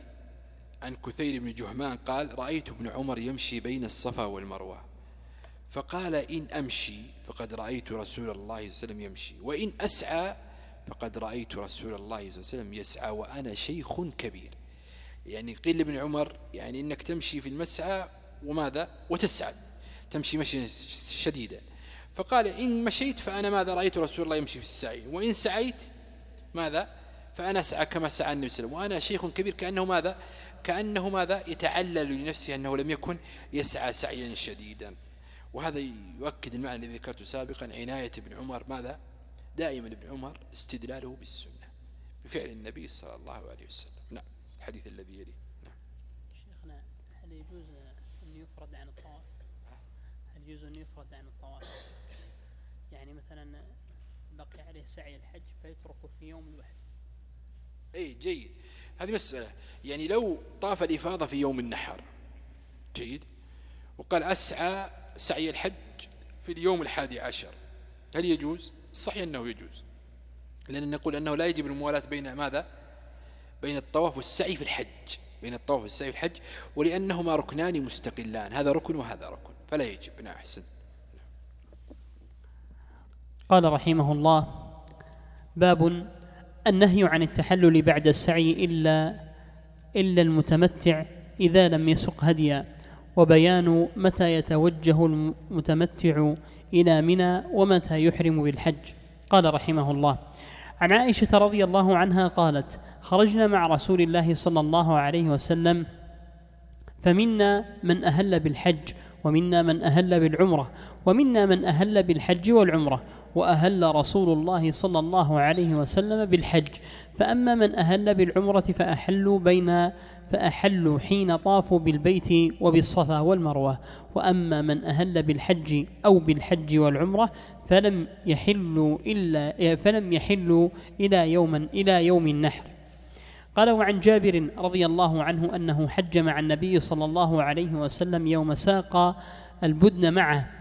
[SPEAKER 2] عن كثير بن جهمان قال رأيت ابن عمر يمشي بين الصفا والمروة. فقال إن أمشي فقد رأيت رسول الله صلى الله عليه وسلم يمشي وإن أسعى فقد رأيت رسول الله صلى الله عليه وسلم يسعى وأنا شيخ كبير. يعني قيل لابن عمر يعني إنك تمشي في المسعى وماذا؟ وتسعد تمشي مشي شديدا. فقال إن مشيت فأنا ماذا؟ رأيت رسول الله يمشي في السعي وإن سعيت ماذا؟ فأنا أسعى كما سعى النبي صلى الله عليه وسلم. وأنا شيخ كبير كأنه ماذا؟ كأنه ماذا؟ يتعلل لنفسه أنه لم يكن يسعى سعيا شديدا. وهذا يؤكد المعنى الذي ذكرته سابقا. عناية ابن عمر ماذا؟ دائما ابن عمر استدلاله بالسنة بفعل النبي صلى الله عليه وسلم. نعم الحديث الذي يليه. نعم.
[SPEAKER 1] شيخنا هل يجوز أن يفرد عن الطواف؟ هل يجوز أن يفرد عن الطواف؟ يعني مثلا بقي عليه سعي الحج فيتركه في يوم الوحد
[SPEAKER 2] أي جيد. هذه مسألة. يعني لو طاف الإفاضة في يوم النحر جيد. وقال أسعى سعي الحج في اليوم الحادي عشر. هل يجوز؟ صحيح أنه يجوز. لأن نقول أنه لا يجب الموالاة بين ماذا؟ بين الطواف والسعي في الحج. بين الطواف والسعي في الحج. ولأنهما ركنان مستقلان. هذا ركن وهذا ركن. فلا يجب. نعم أحسن.
[SPEAKER 1] قال رحمه الله باب النهي عن التحلل بعد السعي إلا إلا المتمتع إذا لم يسق هديا. وبيان متى يتوجه المتمتع إلى منى ومتى يحرم بالحج. قال رحمه الله. عن عائشة رضي الله عنها قالت خرجنا مع رسول الله صلى الله عليه وسلم فمنا من أهل بالحج ومنا من أهل بالعمرة ومنا من أهل بالحج والعمرة وأهل رسول الله صلى الله عليه وسلم بالحج. فأما من أهل بالعمرة فأحلوا بين فأحلوا حين طافوا بالبيت وبالصفا والمروة. وأما من أهل بالحج أو بالحج والعمرة فلم يحلوا إلا فلم يحلوا إلى يوم إلى يوم النحر. قال وعن جابر رضي الله عنه أنه حج مع النبي صلى الله عليه وسلم يوم ساق البدن معه.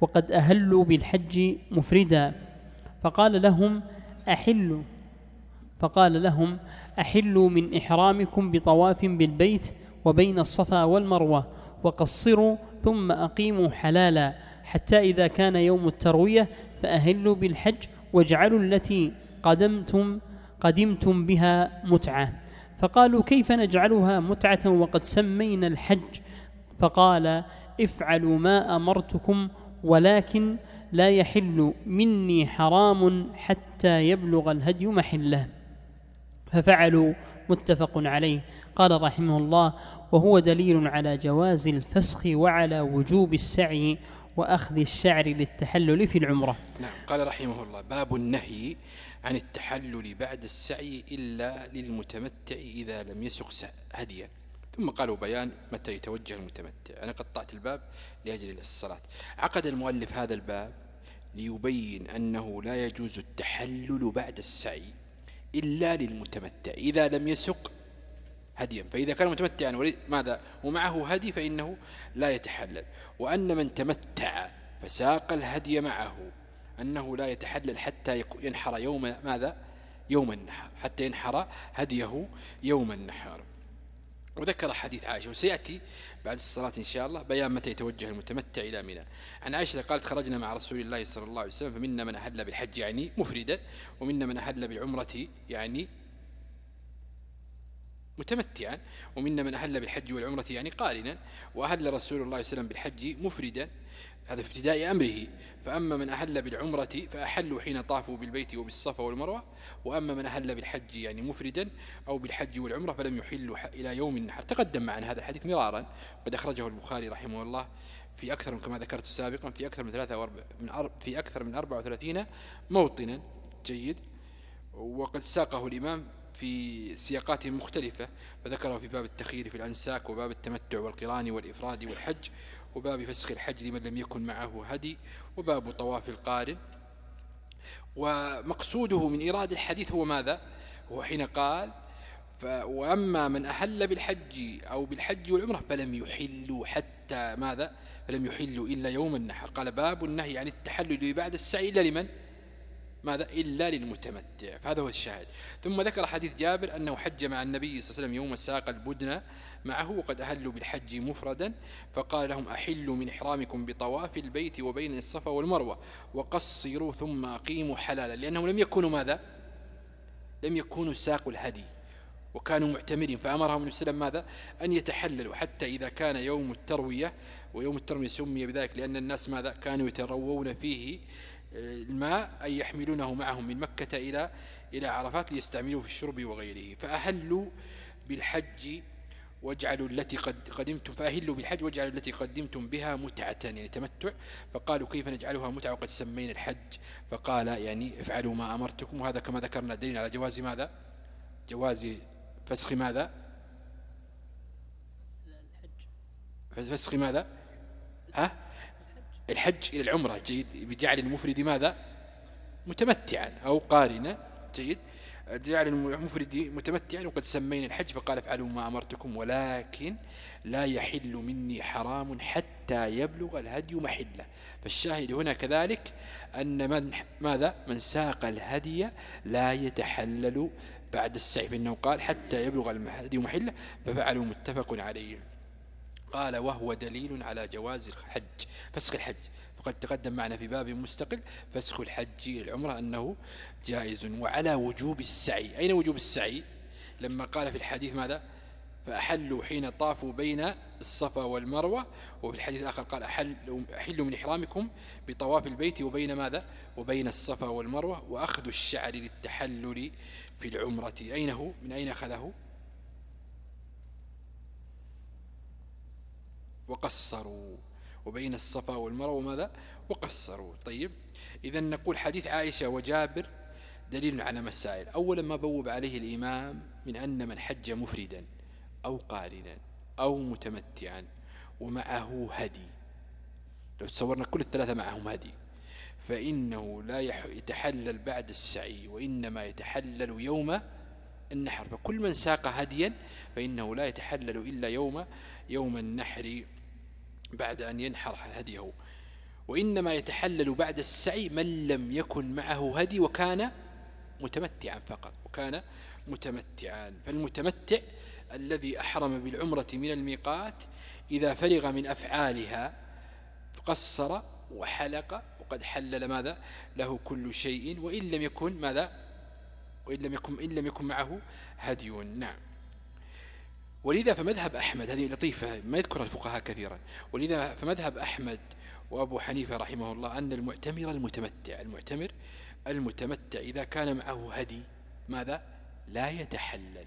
[SPEAKER 1] وقد أهلوا بالحج مفردا. فقال لهم أحلوا. فقال لهم أحلوا من إحرامكم بطواف بالبيت وبين الصفا والمروة وقصروا ثم أقيموا حلالا حتى إذا كان يوم التروية فأهلوا بالحج واجعلوا التي قدمتم قدمتم بها متعة. فقالوا كيف نجعلها متعة وقد سمينا الحج؟ فقال افعلوا ما أمرتكم ولكن لا يحل مني حرام حتى يبلغ الهدي محله. ففعلوا متفق عليه. قال رحمه الله وهو دليل على جواز الفسخ وعلى وجوب السعي وأخذ الشعر للتحلل في العمرة.
[SPEAKER 2] نعم. قال رحمه الله باب النهي عن التحلل بعد السعي إلا للمتمتع إذا لم يسق هديا. ثم قالوا بيان متى يتوجه المتمتع. أنا قطعت الباب لأجل الصلاة. عقد المؤلف هذا الباب ليبين أنه لا يجوز التحلل بعد السعي إلا للمتمتع. إذا لم يسق هديا فإذا كان متمتعا ماذا؟ ومعه هدي فإنه لا يتحلل. وأن من تمتع فساق الهدي معه أنه لا يتحلل حتى ينحر يوم ماذا؟ يوم النحر حتى ينحر هديه يوم النحر. وذكر حديث عائشة وسيأتي بعد الصلاة إن شاء الله بيان متى يتوجه المتمتع إلى منى عن عائشة قالت خرجنا مع رسول الله صلى الله عليه وسلم فمنا من أهل بالحج يعني مفردا ومنا من أهل بالعمرة يعني متمتعا ومنا من أهل بالحج والعمرة يعني قارنا وأهل رسول الله صلى الله عليه وسلم بالحج مفردا. هذا في ابتداء أمره. فأما من أهل بالعمرة فأحلوا حين طافوا بالبيت وبالصفا والمروة وأما من أهل بالحج يعني مفردا أو بالحج والعمرة فلم يحلوا إلى يوم النحر تقدم معنا هذا الحديث مرارا. قد أخرجه البخاري رحمه الله في أكثر كما ذكرت سابقا في أكثر من ثلاثة من في أكثر من 34 موطنا. جيد. وقد ساقه الإمام في سياقات مختلفة. فذكره في باب التخيير في الأنساك وباب التمتع والقران والإفراد والحج وباب فسخ الحج لمن لم يكن معه هدي وباب طواف القارن. ومقصوده من إيراد الحديث هو ماذا؟ هو حين قال وأما من أحل بالحج أو بالحج والعمرة فلم يحلوا حتى ماذا؟ فلم يحلوا إلا يوم النحر. قال باب النهي عن التحلل بعد السعي إلا لمن؟ ماذا؟ إلا للمتمتع. فهذا هو الشاهد. ثم ذكر حديث جابر أنه حج مع النبي صلى الله عليه وسلم يوم ساق البدنة معه وقد أهلوا بالحج مفردا فقال لهم أحلوا من إحرامكم بطواف البيت وبين الصفا والمروة وقصروا ثم أقيموا حلالا. لأنهم لم يكونوا ماذا؟ لم يكونوا ساقوا الهدي وكانوا معتمرين. فأمرهم النبي صلى الله عليه وسلم ماذا؟ أن يتحللوا حتى إذا كان يوم التروية ويوم التروية سمي بذلك لأن الناس ماذا؟ كانوا يتروون فيه الماء أي يحملونه معهم من مكة إلى إلى عرفات ليستعملوه في الشرب وغيره. فأهلوا بالحج واجعلوا التي قد قدمتم فأهلوا بالحج واجعلوا التي قدمتم بها متعة يعني تمتع. فقالوا كيف نجعلها متعة؟ وقد سمينا الحج. فقال يعني افعلوا ما أمرتكم. وهذا كما ذكرنا دليل على جواز ماذا؟ جواز فسخ ماذا؟ فسخ ماذا؟ ها؟ الحج إلى العمرة جيد بجعل المفرد ماذا؟ متمتعا أو قارنا. جيد. جعل المفرد متمتعا. وقد سمينا الحج فقال افعلوا ما أمرتكم ولكن لا يحل مني حرام حتى يبلغ الهدي محلة. فالشاهد هنا كذلك أن من ماذا؟ من ساق الهدي لا يتحلل بعد السعي. فإنه قال حتى يبلغ الهدي محلة. ففعلوا متفق عليه. قال وهو دليل على جواز الحج فسخ الحج. فقد تقدم معنا في باب مستقل فسخ الحج للعمرة أنه جائز وعلى وجوب السعي. أين وجوب السعي؟ لما قال في الحديث ماذا؟ فأحلوا حين طافوا بين الصفا والمروة. وفي الحديث الآخر قال أحلوا من إحرامكم بطواف البيت وبين ماذا؟ وبين الصفا والمروة. وأخذ الشعر للتحلل في العمرة. أين هو؟ من أين أخذه؟ وقصروا. وبين الصفا والمروة ماذا وقصروا. طيب إذا نقول حديث عائشة وجابر دليل على مسائل. أولا ما بوب عليه الإمام من أن من حج مفردا أو قارنا أو متمتعا ومعه هدي. لو تصورنا كل الثلاثة معهم هدي. فإنه لا يتحلل بعد السعي وإنما يتحلل يوم النحر. فكل من ساق هديا فإنه لا يتحلل إلا يوم يوم النحر بعد أن ينحر هديه. وإنما يتحلل بعد السعي من لم يكن معه هدي وكان متمتعا فقط وكان متمتعا. فالمتمتع الذي أحرم بالعمرة من الميقات إذا فرغ من أفعالها قصر وحلق وقد حلل ماذا؟ له كل شيء وإن لم يكن ماذا؟ وإن لم يكن, إن لم يكن معه هدي. نعم. ولذا فمذهب أحمد هذه لطيفة ما يذكر الفقهاء كثيرا. ولذا فمذهب أحمد وأبو حنيفة رحمه الله أن المعتمر المتمتع المعتمر المتمتع إذا كان معه هدي ماذا؟ لا يتحلل.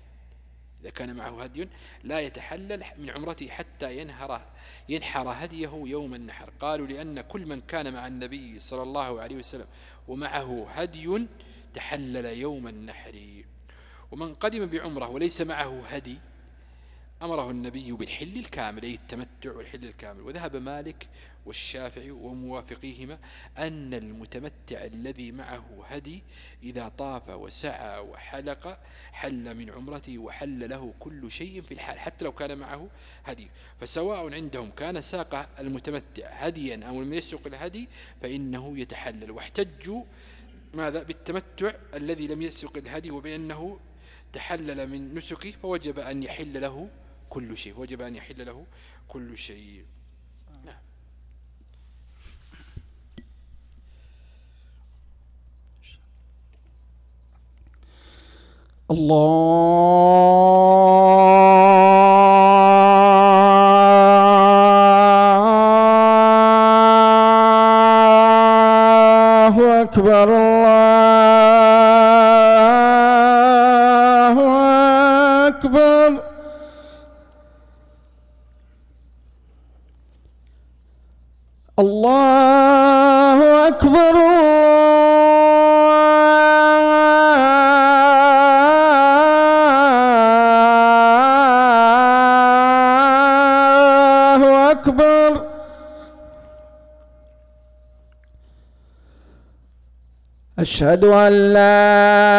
[SPEAKER 2] إذا كان معه هدي لا يتحلل من عمرته حتى ينهر ينحر هديه يوم النحر. قالوا لأن كل من كان مع النبي صلى الله عليه وسلم ومعه هدي تحلل يوم النحر. ومن قدم بعمرة وليس معه هدي أمره النبي بالحل الكامل أي التمتع والحل الكامل. وذهب مالك والشافعي وموافقيهما أن المتمتع الذي معه هدي إذا طاف وسعى وحلق حل من عمرته وحل له كل شيء في الحال حتى لو كان معه هدي. فسواء عندهم كان ساق المتمتع هديا أو لم يسق الهدي فإنه يتحلل. واحتجوا ماذا؟ بالتمتع الذي لم يسق الهدي وبأنه تحلل من نسكه فوجب أن يحل له كل شيء. وجب أن يحل له كل شيء. نعم.
[SPEAKER 3] الله أشهد أن لا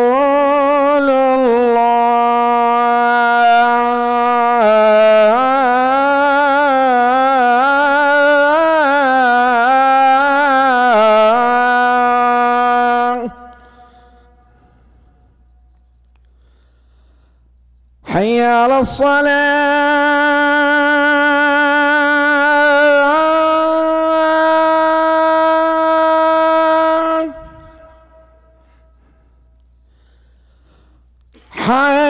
[SPEAKER 3] حي على الصلاة. حي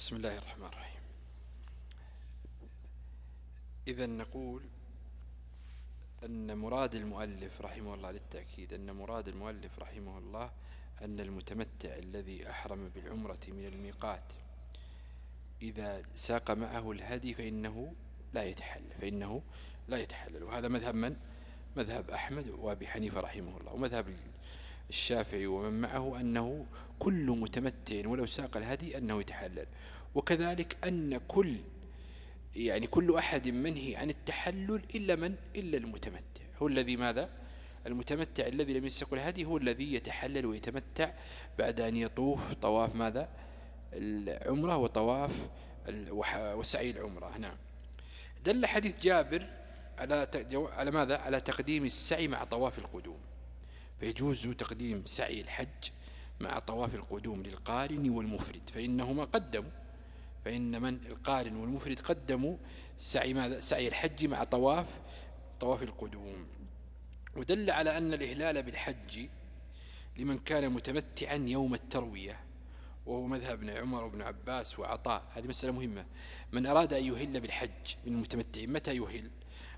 [SPEAKER 2] بسم الله الرحمن الرحيم. إذا نقول أن مراد المؤلف رحمه الله للتأكيد أن مراد المؤلف رحمه الله أن المتمتع الذي أحرم بالعمرة من الميقات إذا ساق معه الهدي فإنه لا يتحلل فإنه لا يتحلل. وهذا مذهب من؟ مذهب أحمد وأبي حنيفة رحمه الله. ومذهب الشافعي ومن معه أنه كل متمتع ولو ساق الهدي أنه يتحلل. وكذلك أن كل يعني كل أحد منهي عن التحلل إلا من؟ إلا المتمتع. هو الذي ماذا؟ المتمتع الذي لم يسق الهدي هو الذي يتحلل ويتمتع بعد أن يطوف طواف ماذا؟ العمرة وطواف وسعي العمرة. نعم. دل حديث جابر على على ماذا؟ على تقديم السعي مع طواف القدوم. فيجوز تقديم سعي الحج مع طواف القدوم للقارن والمفرد فإنهما قدموا فإن من؟ القارن والمفرد قدموا سعي ماذا؟ سعي الحج مع طواف طواف القدوم. ودل على أن الإهلال بالحج لمن كان متمتعا يوم التروية وهو مذهب ابن عمر وابن عباس وعطاء. هذه مسألة مهمة. من أراد أن يهل بالحج من المتمتعين متى يهل؟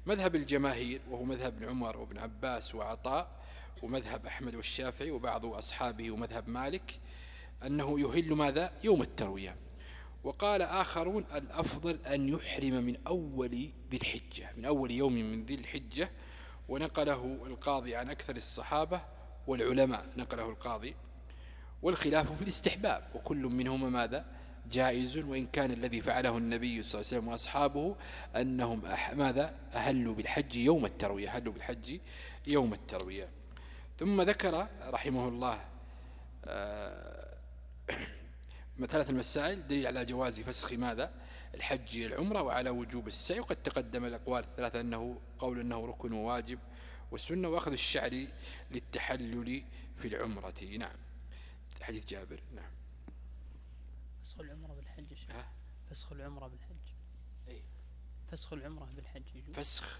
[SPEAKER 2] مذهب الجماهير وهو مذهب ابن عمر وابن عباس وعطاء ومذهب أحمد والشافعي وبعض أصحابه ومذهب مالك أنه يهل ماذا؟ يوم التروية. وقال آخرون الأفضل أن يحرم من أول ذي الحجة من أول يوم من ذي الحجة. ونقله القاضي عن أكثر الصحابة والعلماء نقله القاضي. والخلاف في الاستحباب وكل منهما ماذا؟ جائز وإن كان الذي فعله النبي صلى الله عليه وسلم وأصحابه أنهم ماذا؟ أهلوا بالحج يوم التروية أهلوا بالحج يوم التروية. ثم ذكر رحمه الله آه، ثلاث المسائل دليل على جواز فسخ ماذا؟ الحج العمرة وعلى وجوب السعي وقد تقدم الأقوال الثلاثة أنه قول أنه ركن وواجب والسنة وأخذ الشعر للتحلل في العمرة. نعم. حديث جابر. نعم.
[SPEAKER 1] فسخ العمرة بالحج فسخ العمرة بالحج.
[SPEAKER 2] أي
[SPEAKER 1] فسخ العمرة بالحج يجوز.
[SPEAKER 2] فسخ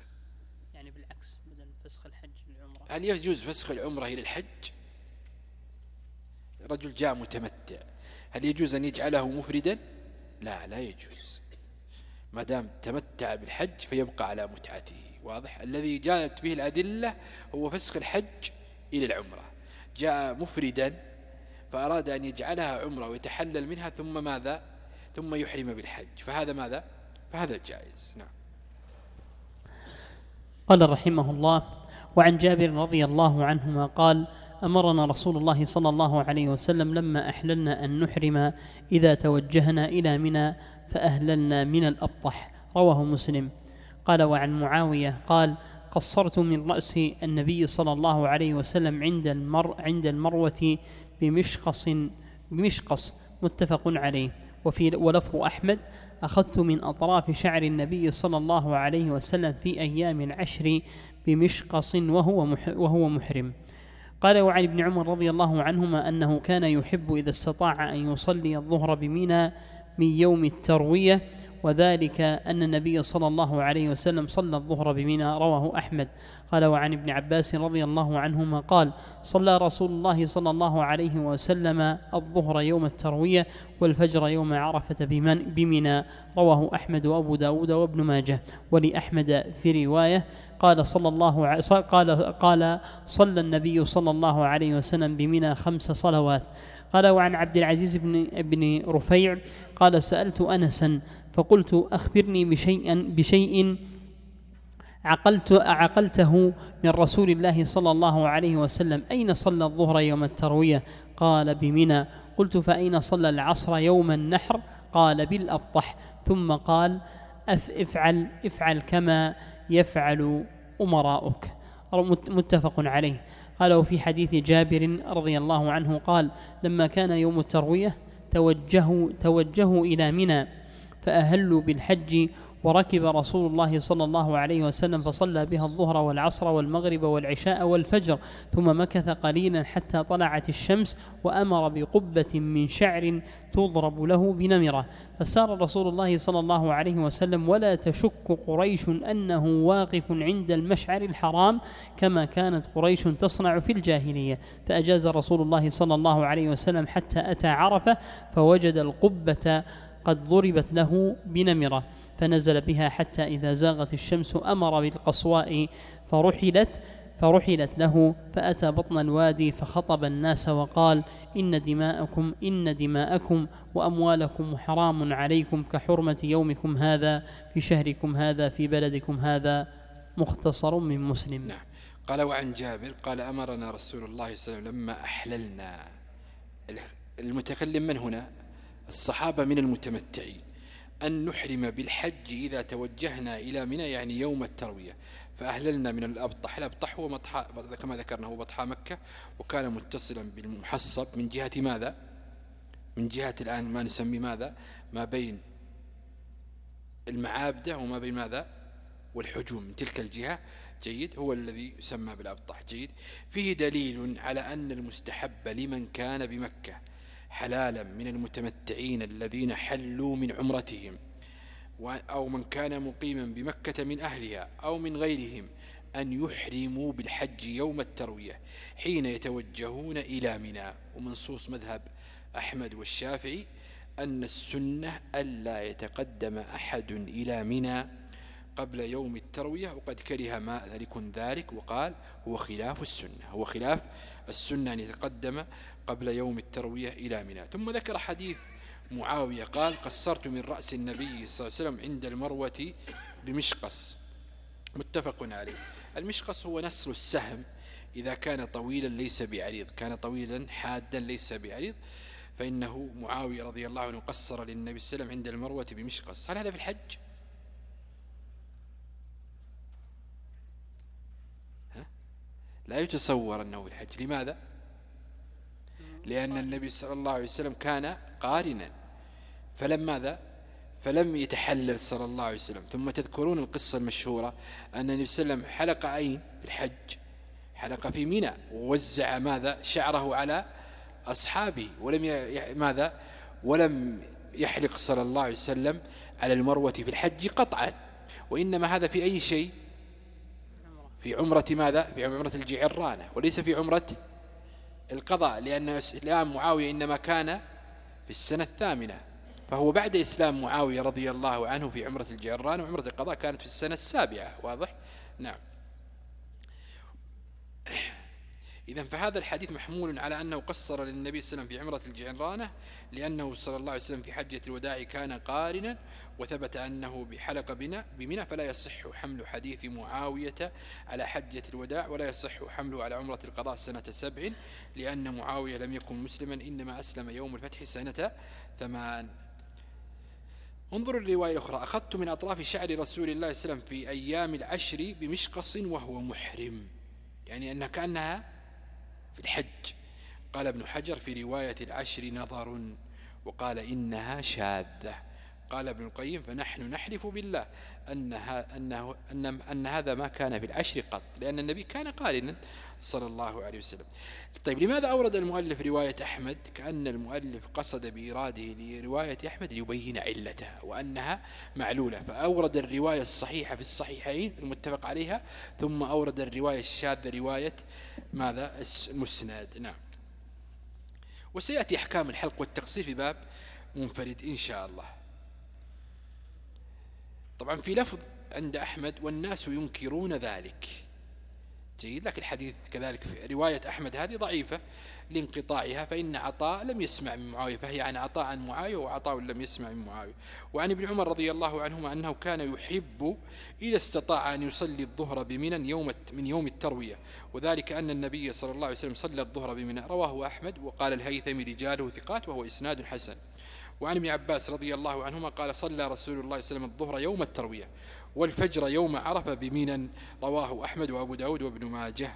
[SPEAKER 1] يعني بالعكس بدل فسخ الحج للعمرة.
[SPEAKER 2] هل يجوز فسخ العمرة إلى الحج؟ رجل جاء متمتع. هل يجوز أن يجعله مفردا؟ لا لا يجوز. ما دام تمتع بالحج فيبقى على متعته. واضح؟ الذي جاءت به الأدلة هو فسخ الحج إلى العمرة. جاء مفردا فأراد أن يجعلها عمرة ويتحلل منها ثم ماذا؟ ثم يحرم بالحج. فهذا ماذا؟ فهذا جائز. نعم.
[SPEAKER 1] قال رحمه الله وعن جابر رضي الله عنهما قال أمرنا رسول الله صلى الله عليه وسلم لما أحللنا أن نحرم إذا توجهنا إلى منى فأهللنا من الأبطح. رواه مسلم. قال وعن معاوية قال قصرت من رأس النبي صلى الله عليه وسلم عند المر عند المروة بمشقص بمشقص متفق عليه. وفي ولفظ أحمد أخذت من أطراف شعر النبي صلى الله عليه وسلم في أيام العشر بمشقص وهو وهو محرم. قال وعن ابن عمر رضي الله عنهما أنه كان يحب إذا استطاع أن يصلي الظهر بمنى من يوم التروية وذلك أن النبي صلى الله عليه وسلم صلى الظهر بمنى رواه أحمد. قال وعن ابن عباس رضي الله عنهما قال صلى رسول الله صلى الله عليه وسلم الظهر يوم التروية والفجر يوم عرفة بمنى رواه أحمد وأبو داود وابن ماجه. ولأحمد في رواية قال صلى الله ع... قال قال صلى النبي صلى الله عليه وسلم بمنى خمس صلوات. قال وعن عبد العزيز بن ابن رفيع قال سألت أنسا فقلت أخبرني بشيء بشيء عقلت عقلته من رسول الله صلى الله عليه وسلم. أين صلى الظهر يوم التروية؟ قال بمنى قلت فأين صلى العصر يوم النحر؟ قال بالأبطح ثم قال أف افعل افعل كما يفعل أمراؤك. متفق عليه. قال وفي حديث جابر رضي الله عنه قال لما كان يوم التروية توجهوا توجهوا إلى منى فأهلوا بالحج وركب رسول الله صلى الله عليه وسلم فصلى بها الظهر والعصر والمغرب والعشاء والفجر ثم مكث قليلا حتى طلعت الشمس وأمر بقبة من شعر تضرب له بنمرة. فسار رسول الله صلى الله عليه وسلم ولا تشك قريش أنه واقف عند المشعر الحرام كما كانت قريش تصنع في الجاهلية فأجاز رسول الله صلى الله عليه وسلم حتى أتى عرفة فوجد القبة قد ضربت له بنمرة. فنزل بها حتى إذا زاغت الشمس أمر بالقصواء فرحلت فرحلت له فأتى بطن الوادي فخطب الناس وقال إن دماءكم إن دماءكم وأموالكم حرام عليكم كحرمة يومكم هذا في شهركم هذا في بلدكم هذا مختصر من مسلم.
[SPEAKER 2] نعم. قال وعن جابر قال أمرنا رسول الله صلى الله عليه وسلم لما أحللنا. المتكلم من هنا؟ الصحابة من المتمتعين. أن نحرم بالحج إذا توجهنا إلى منى يعني يوم التروية. فأهللنا من الأبطح الأبطح هو مطحى كما ذكرنا هو بطحى مكة. وكان متصلا بالمحصب. من جهة ماذا؟ من جهة الآن ما نسمي ماذا؟ ما بين المعابدة وما بين ماذا؟ والحجوم. من تلك الجهة جيد هو الذي يسمى بالأبطح. جيد. فيه دليل على أن المستحب لمن كان بمكة. حلالا من المتمتعين الذين حلوا من عمرتهم أو من كان مقيما بمكة من أهلها أو من غيرهم أن يحرموا بالحج يوم التروية حين يتوجهون إلى منى. ومنصوص مذهب أحمد والشافعي أن السنة ألا يتقدم أحد إلى منى. قبل يوم التروية وقد كره مالك ذلك وقال هو خلاف السنة. هو خلاف السنة أن يتقدم قبل يوم التروية إلى منى ثم ذكر حديث معاوية قال قصرت من رأس النبي صلى الله عليه وسلم عند المروة بمشقص. متفق عليه. المشقص هو نسر السهم إذا كان طويلا ليس بعريض. كان طويلا حادا ليس بعريض. فإنه معاوية رضي الله عنه قصر للنبي صلى الله عليه وسلم عند المروة بمشقص. هل هذا في الحج؟ لا يتصور أنه الحج لماذا؟ لأن النبي صلى الله عليه وسلم كان قارنا. فلم ماذا؟ فلم يتحلل صلى الله عليه وسلم. ثم تذكرون القصة المشهورة أن النبي صلى الله عليه وسلم حلق أين في الحج. حلق في منى ووزع ماذا؟ شعره على أصحابه. ولم. ماذا؟ ولم يحلق صلى الله عليه وسلم على المروة في الحج قطعا. وإنما هذا في أي شيء؟ في عمرة ماذا؟ في عمرة الجعرانة وليس في عمرة القضاء لأن إسلام معاوية إنما كان في السنة الثامنة. فهو بعد إسلام معاوية رضي الله عنه في عمرة الجعران وعمرة القضاء كانت في السنة السابعة واضح؟ نعم. إذا فهذا الحديث محمول على أنه قصر للنبي صلى الله عليه وسلم في عمرة الجعرانة لأنه صلى الله عليه وسلم في حجة الوداع كان قارنا وثبت أنه بحلق بنا بمنى فلا يصح حمل حديث معاوية على حجة الوداع ولا يصح حمله على عمرة القضاء سنة سبع لأن معاوية لم يكن مسلما إنما أسلم يوم الفتح سنة ثمان. انظروا الرواية الأخرى. أخذت من أطراف شعر رسول الله صلى الله عليه وسلم في أيام العشر بمشقص وهو محرم. يعني أنها كأنها في الحج. قال ابن حجر في رواية العشر نظر وقال إنها شاذة. قال ابن القيم فنحن نحلف بالله أنها أنه أن, أن هذا ما كان في العشر قط لأن النبي كان قارنا صلى الله عليه وسلم. طيب لماذا أورد المؤلف رواية أحمد؟ كأن المؤلف قصد بإراده لرواية أحمد ليبين علتها وأنها معلولة. فأورد الرواية الصحيحة في الصحيحين المتفق عليها ثم أورد الرواية الشاذة رواية ماذا؟ المسند. نعم. وسيأتي أحكام الحلق والتقصير في باب منفرد إن شاء الله. طبعا في لفظ عند أحمد والناس ينكرون ذلك. جيد لكن الحديث كذلك في رواية أحمد هذه ضعيفة لانقطاعها فإن عطاء لم يسمع من معاوية فهي عن عطاء عن معاوية وعطاء لم يسمع من معاوية. وعن ابن عمر رضي الله عنهما أنه كان يحب إذا استطاع أن يصلي الظهر بمنى يوم من يوم التروية. وذلك أن النبي صلى الله عليه وسلم صلى الظهر بمنى. رواه أحمد وقال الهيثمي رجاله ثقات وهو إسناد حسن. وعن ابن عباس رضي الله عنهما قال صلى رسول الله صلى الله عليه وسلم الظهر يوم التروية والفجر يوم عرفة بمينا رواه أحمد وأبو داود وابن ماجه.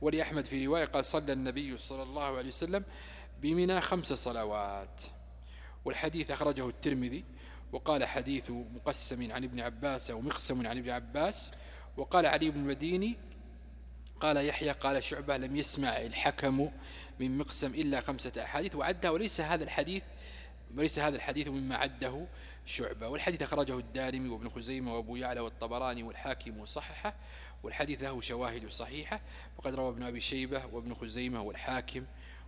[SPEAKER 2] ولأحمد في رواية قال صلى النبي صلى الله عليه وسلم بمنا خمس صلوات. والحديث أخرجه الترمذي وقال حديث مقسم عن ابن عباس أو مقسم عن ابن عباس. وقال علي بن المديني قال يحيى قال شعبة لم يسمع الحكم من مقسم إلا خمسة أحاديث وعدها وليس هذا الحديث وليس هذا الحديث مما عده شعبة. والحديث أخرجه الدارمي وابن خزيمة وأبو يعلى والطبراني والحاكم وصححه والحديث له شواهد صحيحة. وقد روى ابن أبي شيبة وابن خزيمة والحاكم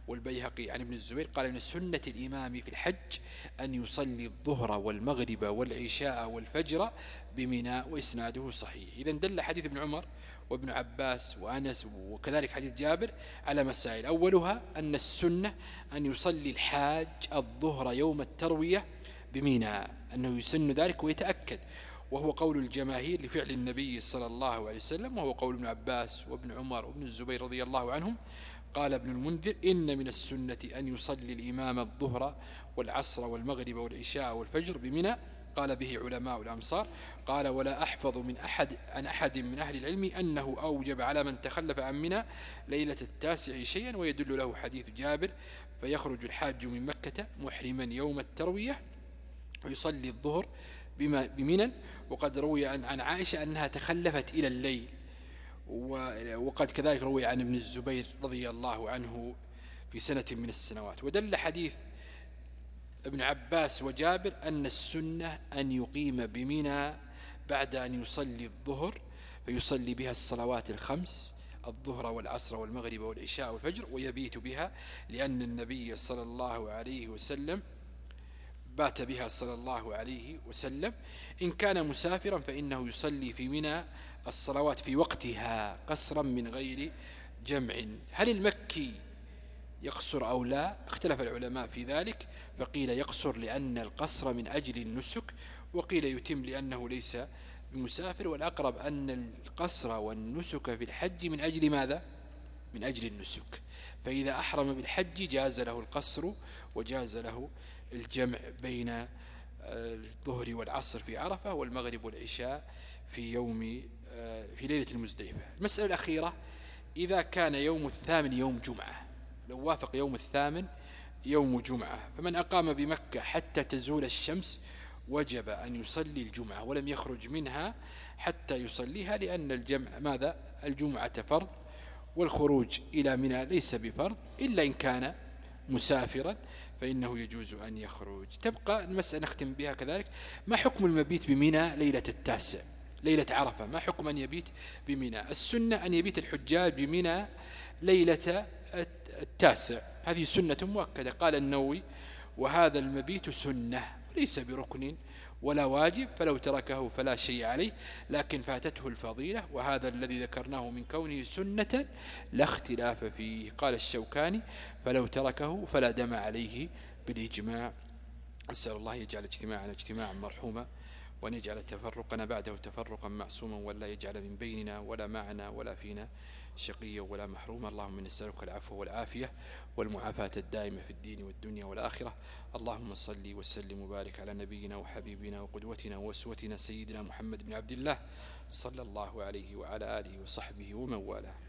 [SPEAKER 2] والبيهقي عن ابن الزبير قال من سنة الإمام في الحج أن يصلي الظهر والمغرب والعشاء والفجر بمنى وإسناده صحيح. إذا دل حديث ابن عمر وابن عباس وأنس وكذلك حديث جابر على مسائل. أولها أن السنة أن يصلي الحاج الظهر يوم التروية بميناء أنه يسن ذلك ويتأكد وهو قول الجماهير لفعل النبي صلى الله عليه وسلم وهو قول ابن عباس وابن عمر وابن الزبير رضي الله عنهم. قال ابن المنذر إن من السنة أن يصلي الإمام الظهر والعصر والمغرب والعشاء والفجر بمنى قال به علماء الأمصار قال ولا أحفظ من أحد عن أحد من أهل العلم أنه أوجب على من تخلف عن منى ليلة التاسع شيئا ويدل له حديث جابر فيخرج الحاج من مكة محرما يوم التروية ويصلي الظهر بمنى وقد روي عن عائشة أنها تخلفت إلى الليل وقد كذلك روي عن ابن الزبير رضي الله عنه في سنة من السنوات. ودل حديث ابن عباس وجابر أن السنة أن يقيم بمنى بعد أن يصلي الظهر فيصلي بها الصلوات الخمس الظهر والعصر والمغرب والعشاء والفجر ويبيت بها لأن النبي صلى الله عليه وسلم بات بها صلى الله عليه وسلم. إن كان مسافرا فإنه يصلي في منى الصلوات في وقتها قصرا من غير جمع. هل المكي يقصر أو لا اختلف العلماء في ذلك فقيل يقصر لأن القصر من أجل النسك وقيل يتم لأنه ليس بمسافر والأقرب أن القصر والنسك في الحج من أجل ماذا؟ من أجل النسك فإذا أحرم بالحج جاز له القصر وجاز له الجمع بين آه، الظهر والعصر في عرفة والمغرب والعشاء في يوم آه، في ليلة المزدلفة المسألة الأخيرة إذا كان يوم الثامن يوم جمعة لو وافق يوم الثامن يوم جمعة. فمن أقام بمكة حتى تزول الشمس وجب أن يصلي الجمعة ولم يخرج منها حتى يصليها لأن الجمع ماذا؟ الجمعة فرض والخروج إلى منى ليس بفرض إلا إن كان مسافرا فإنه يجوز أن يخرج. تبقى المسألة نختم بها كذلك. ما حكم المبيت بمنى ليلة التاسع ليلة عرفة؟ ما حكم أن يبيت بمنى؟ السنة أن يبيت الحجاج بمنى ليلة التاسع. هذه سنة مؤكدة. قال النووي وهذا المبيت سنة ليس بركن ولا واجب فلو تركه فلا شيء عليه لكن فاتته الفضيلة وهذا الذي ذكرناه من كونه سنة لا اختلاف فيه. قال الشوكاني فلو تركه فلا دم عليه بالإجماع. أسأل الله يجعل اجتماعنا اجتماعا مرحوما وأن يجعل تفرقنا بعده تفرقا معصوما ولا يجعل من بيننا ولا معنا ولا فينا شقيا ولا محروما اللهم نسألك العفو والعافية والمعافاة الدائمة في الدين والدنيا والآخرة. اللهم صل وسلم وبارك على نبينا وحبيبنا وقدوتنا وأسوتنا سيدنا محمد بن عبد الله صلى الله عليه وعلى آله وصحبه ومن والاه.